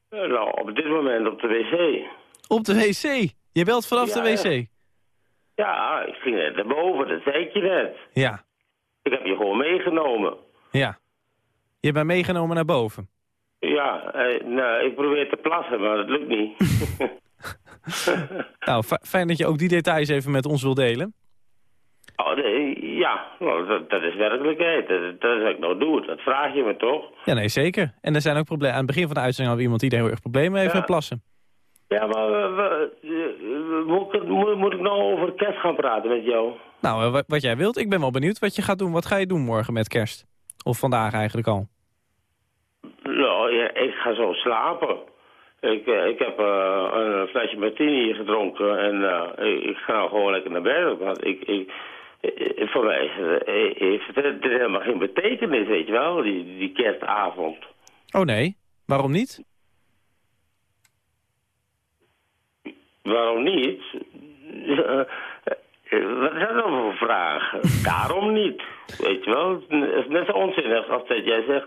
[SPEAKER 12] Eh, nou, op dit moment op de wc.
[SPEAKER 3] Op de wc. Je belt vanaf
[SPEAKER 12] Ja,
[SPEAKER 3] de wc.
[SPEAKER 12] Ja, ik ging net naar boven, dat zei ik je net.
[SPEAKER 3] Ja,
[SPEAKER 12] Ik heb je gewoon meegenomen.
[SPEAKER 3] ja. Je bent meegenomen naar boven.
[SPEAKER 12] Ja, Ja, eh, nou, ik probeer te plassen, maar dat lukt niet.
[SPEAKER 3] Nou, fi- fijn dat je ook die details even met ons wil delen.
[SPEAKER 12] oh, ja, nou, dat, dat is werkelijkheid. Dat, dat is wat ik nou doe. Dat vraag je me toch?
[SPEAKER 3] Ja, nee, zeker. En er zijn ook problemen. Aan het begin van de uitzending hadden we iemand die er heel erg problemen heeft
[SPEAKER 12] Ja.
[SPEAKER 3] met plassen.
[SPEAKER 12] Ja, maar eh, we- eh, moet, ik, moet, moet ik nou over kerst gaan praten met jou?
[SPEAKER 3] Nou, eh, wat, wat jij wilt. Ik ben wel benieuwd wat je gaat doen. Wat ga je doen morgen met kerst? Of vandaag eigenlijk al?
[SPEAKER 12] Nou, ja, ik ga zo slapen. Ik, eh, ik heb eh, een flesje martini gedronken en eh, ik, ik ga gewoon lekker naar bed. Want ik, ik, voor mij heeft het, helemaal geen betekenis, weet je wel, die, die kerstavond.
[SPEAKER 3] Oh nee, waarom niet?
[SPEAKER 12] Waarom niet? Wat is dat nou voor vraag? Daarom niet, weet je wel. Het is net zo onzinnig als dat jij zegt,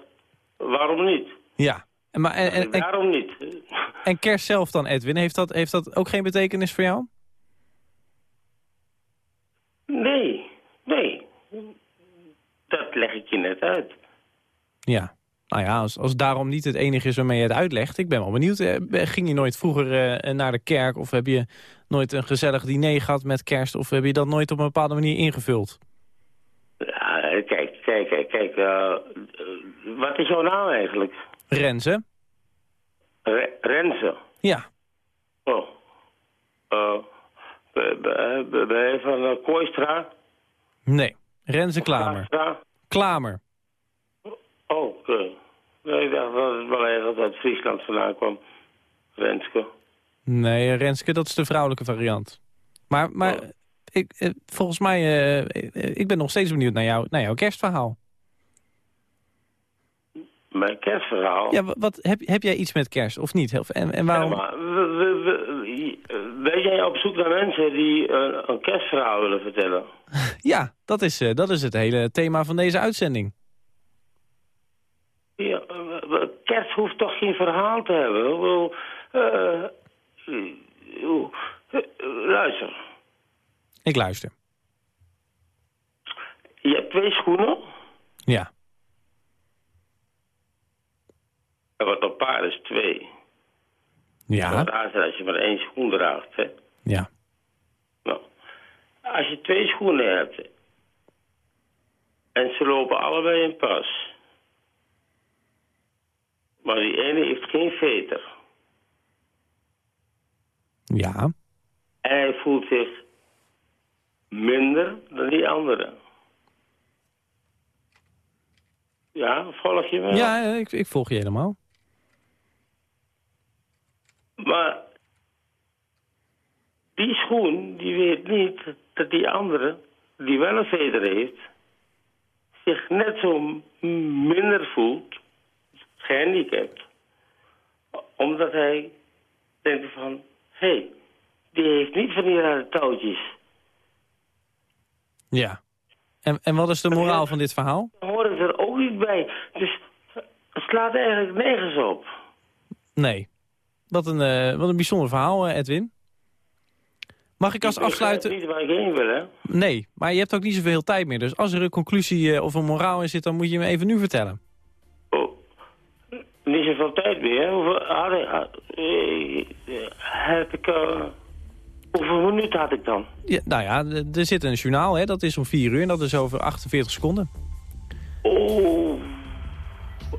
[SPEAKER 12] waarom niet?
[SPEAKER 3] Ja. Maar, en, en, en,
[SPEAKER 12] Daarom niet.
[SPEAKER 3] En kerst zelf dan, Edwin? Heeft dat, heeft dat ook geen betekenis voor jou?
[SPEAKER 12] Nee, nee. Dat leg ik je net uit.
[SPEAKER 3] Ja. Nou ja, als, als daarom niet het enige is waarmee je het uitlegt. Ik ben wel benieuwd. Ging je nooit vroeger eh, naar de kerk? Of heb je nooit een gezellig diner gehad met kerst? Of heb je dat nooit op een bepaalde manier ingevuld?
[SPEAKER 12] Ja, kijk, kijk, kijk, kijk. eh, eh, wat is jouw naam eigenlijk?
[SPEAKER 3] Renze?
[SPEAKER 12] Re- Renze.
[SPEAKER 3] Ja.
[SPEAKER 12] Oh. Ben- je van uh, Kooistra?
[SPEAKER 3] Nee. Renze Klamer.
[SPEAKER 12] Kooistra?
[SPEAKER 3] Klamer.
[SPEAKER 12] Oh, oké. Nee, ik dacht dat het wel ergens uit Friesland vandaan kwam. Renske.
[SPEAKER 3] Nee, Renske, dat is de vrouwelijke variant. Maar, maar
[SPEAKER 12] Oh.
[SPEAKER 3] ik, eh, volgens mij, eh, ik ben nog steeds benieuwd naar, jou, naar jouw kerstverhaal.
[SPEAKER 12] Mijn kerstverhaal?
[SPEAKER 3] Ja, wa- wat, heb, heb jij iets met kerst of niet? En, en waarom?
[SPEAKER 12] Ja, maar we- we- we- ben jij op zoek naar mensen die een, een kerstverhaal willen vertellen?
[SPEAKER 3] Ja, dat is, eh, dat is het hele thema van deze uitzending.
[SPEAKER 12] Ja, eh, kerst hoeft toch geen verhaal te hebben? Ik bedoel, eh, eh, eh, luister,
[SPEAKER 3] Ik luister.
[SPEAKER 12] je hebt twee schoenen.
[SPEAKER 3] Ja.
[SPEAKER 12] En wat op paar is twee.
[SPEAKER 3] Ja.
[SPEAKER 12] Wat is als je maar één schoen draagt, hè.
[SPEAKER 3] Ja.
[SPEAKER 12] Nou, als je twee schoenen hebt... en ze lopen allebei in pas... maar die ene heeft geen veter...
[SPEAKER 3] Ja.
[SPEAKER 12] en hij voelt zich minder dan die andere... Ja, volg je me?
[SPEAKER 3] Ja, ik, ik volg je helemaal.
[SPEAKER 12] Maar die schoen, die weet niet dat die andere, die wel een veder heeft, zich net zo minder voelt, gehandicapt. Omdat hij denkt van, hé, hey, die heeft niet van die rare touwtjes.
[SPEAKER 3] Ja. En, en wat is de moraal van dit verhaal?
[SPEAKER 12] Dan horen ze er ook niet bij. Dus het slaat eigenlijk nergens op.
[SPEAKER 3] Nee. Wat een, eh, wat een bijzonder verhaal, eh, Edwin. Mag ik als
[SPEAKER 12] Ik begrijp
[SPEAKER 3] afsluiten...
[SPEAKER 12] niet waar ik heen wil, hè.
[SPEAKER 3] Nee, maar je hebt ook niet zoveel tijd meer. Dus als er een conclusie eh, of een moraal in zit, dan moet je me even nu vertellen.
[SPEAKER 12] Oh, niet zoveel tijd meer. Hoeveel, had ik, eh, eh, heb ik, eh, hoeveel minuten had ik dan?
[SPEAKER 3] Ja, nou ja, er zit een journaal, hè, dat is om 4 uur en dat is over 48 seconden.
[SPEAKER 12] Oh,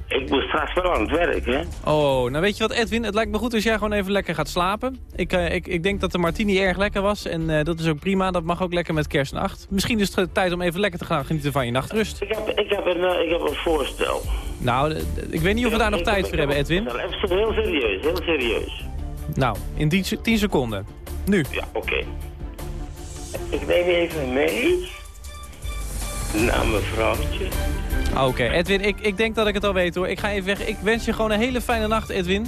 [SPEAKER 12] ik moet straks wel aan het werk, hè?
[SPEAKER 3] Oh, nou weet je wat Edwin, het lijkt me goed als jij gewoon even lekker gaat slapen. Ik, eh, ik, ik denk dat de martini erg lekker was en eh, dat is ook prima. Dat mag ook lekker met kerstnacht. Misschien is het tijd om even lekker te gaan genieten van je nachtrust.
[SPEAKER 12] Ik heb, ik heb, een, eh, ik heb een voorstel.
[SPEAKER 3] Nou, ik weet niet of we daar nog tijd voor hebben, Edwin.
[SPEAKER 12] Even heel serieus, heel serieus.
[SPEAKER 3] Nou, in 10 seconden. Nu.
[SPEAKER 12] Ja, oké. Ik neem je even mee naar mijn vrouwtje.
[SPEAKER 3] Oké, Edwin, ik, ik denk dat ik het al weet hoor. Ik ga even weg. Ik wens je gewoon een hele fijne nacht, Edwin.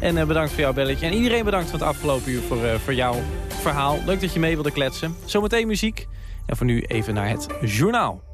[SPEAKER 3] En eh, bedankt voor jouw belletje. En iedereen bedankt voor het afgelopen uur voor, eh, voor jouw verhaal. Leuk dat je mee wilde kletsen. Zometeen muziek. En voor nu even naar het journaal.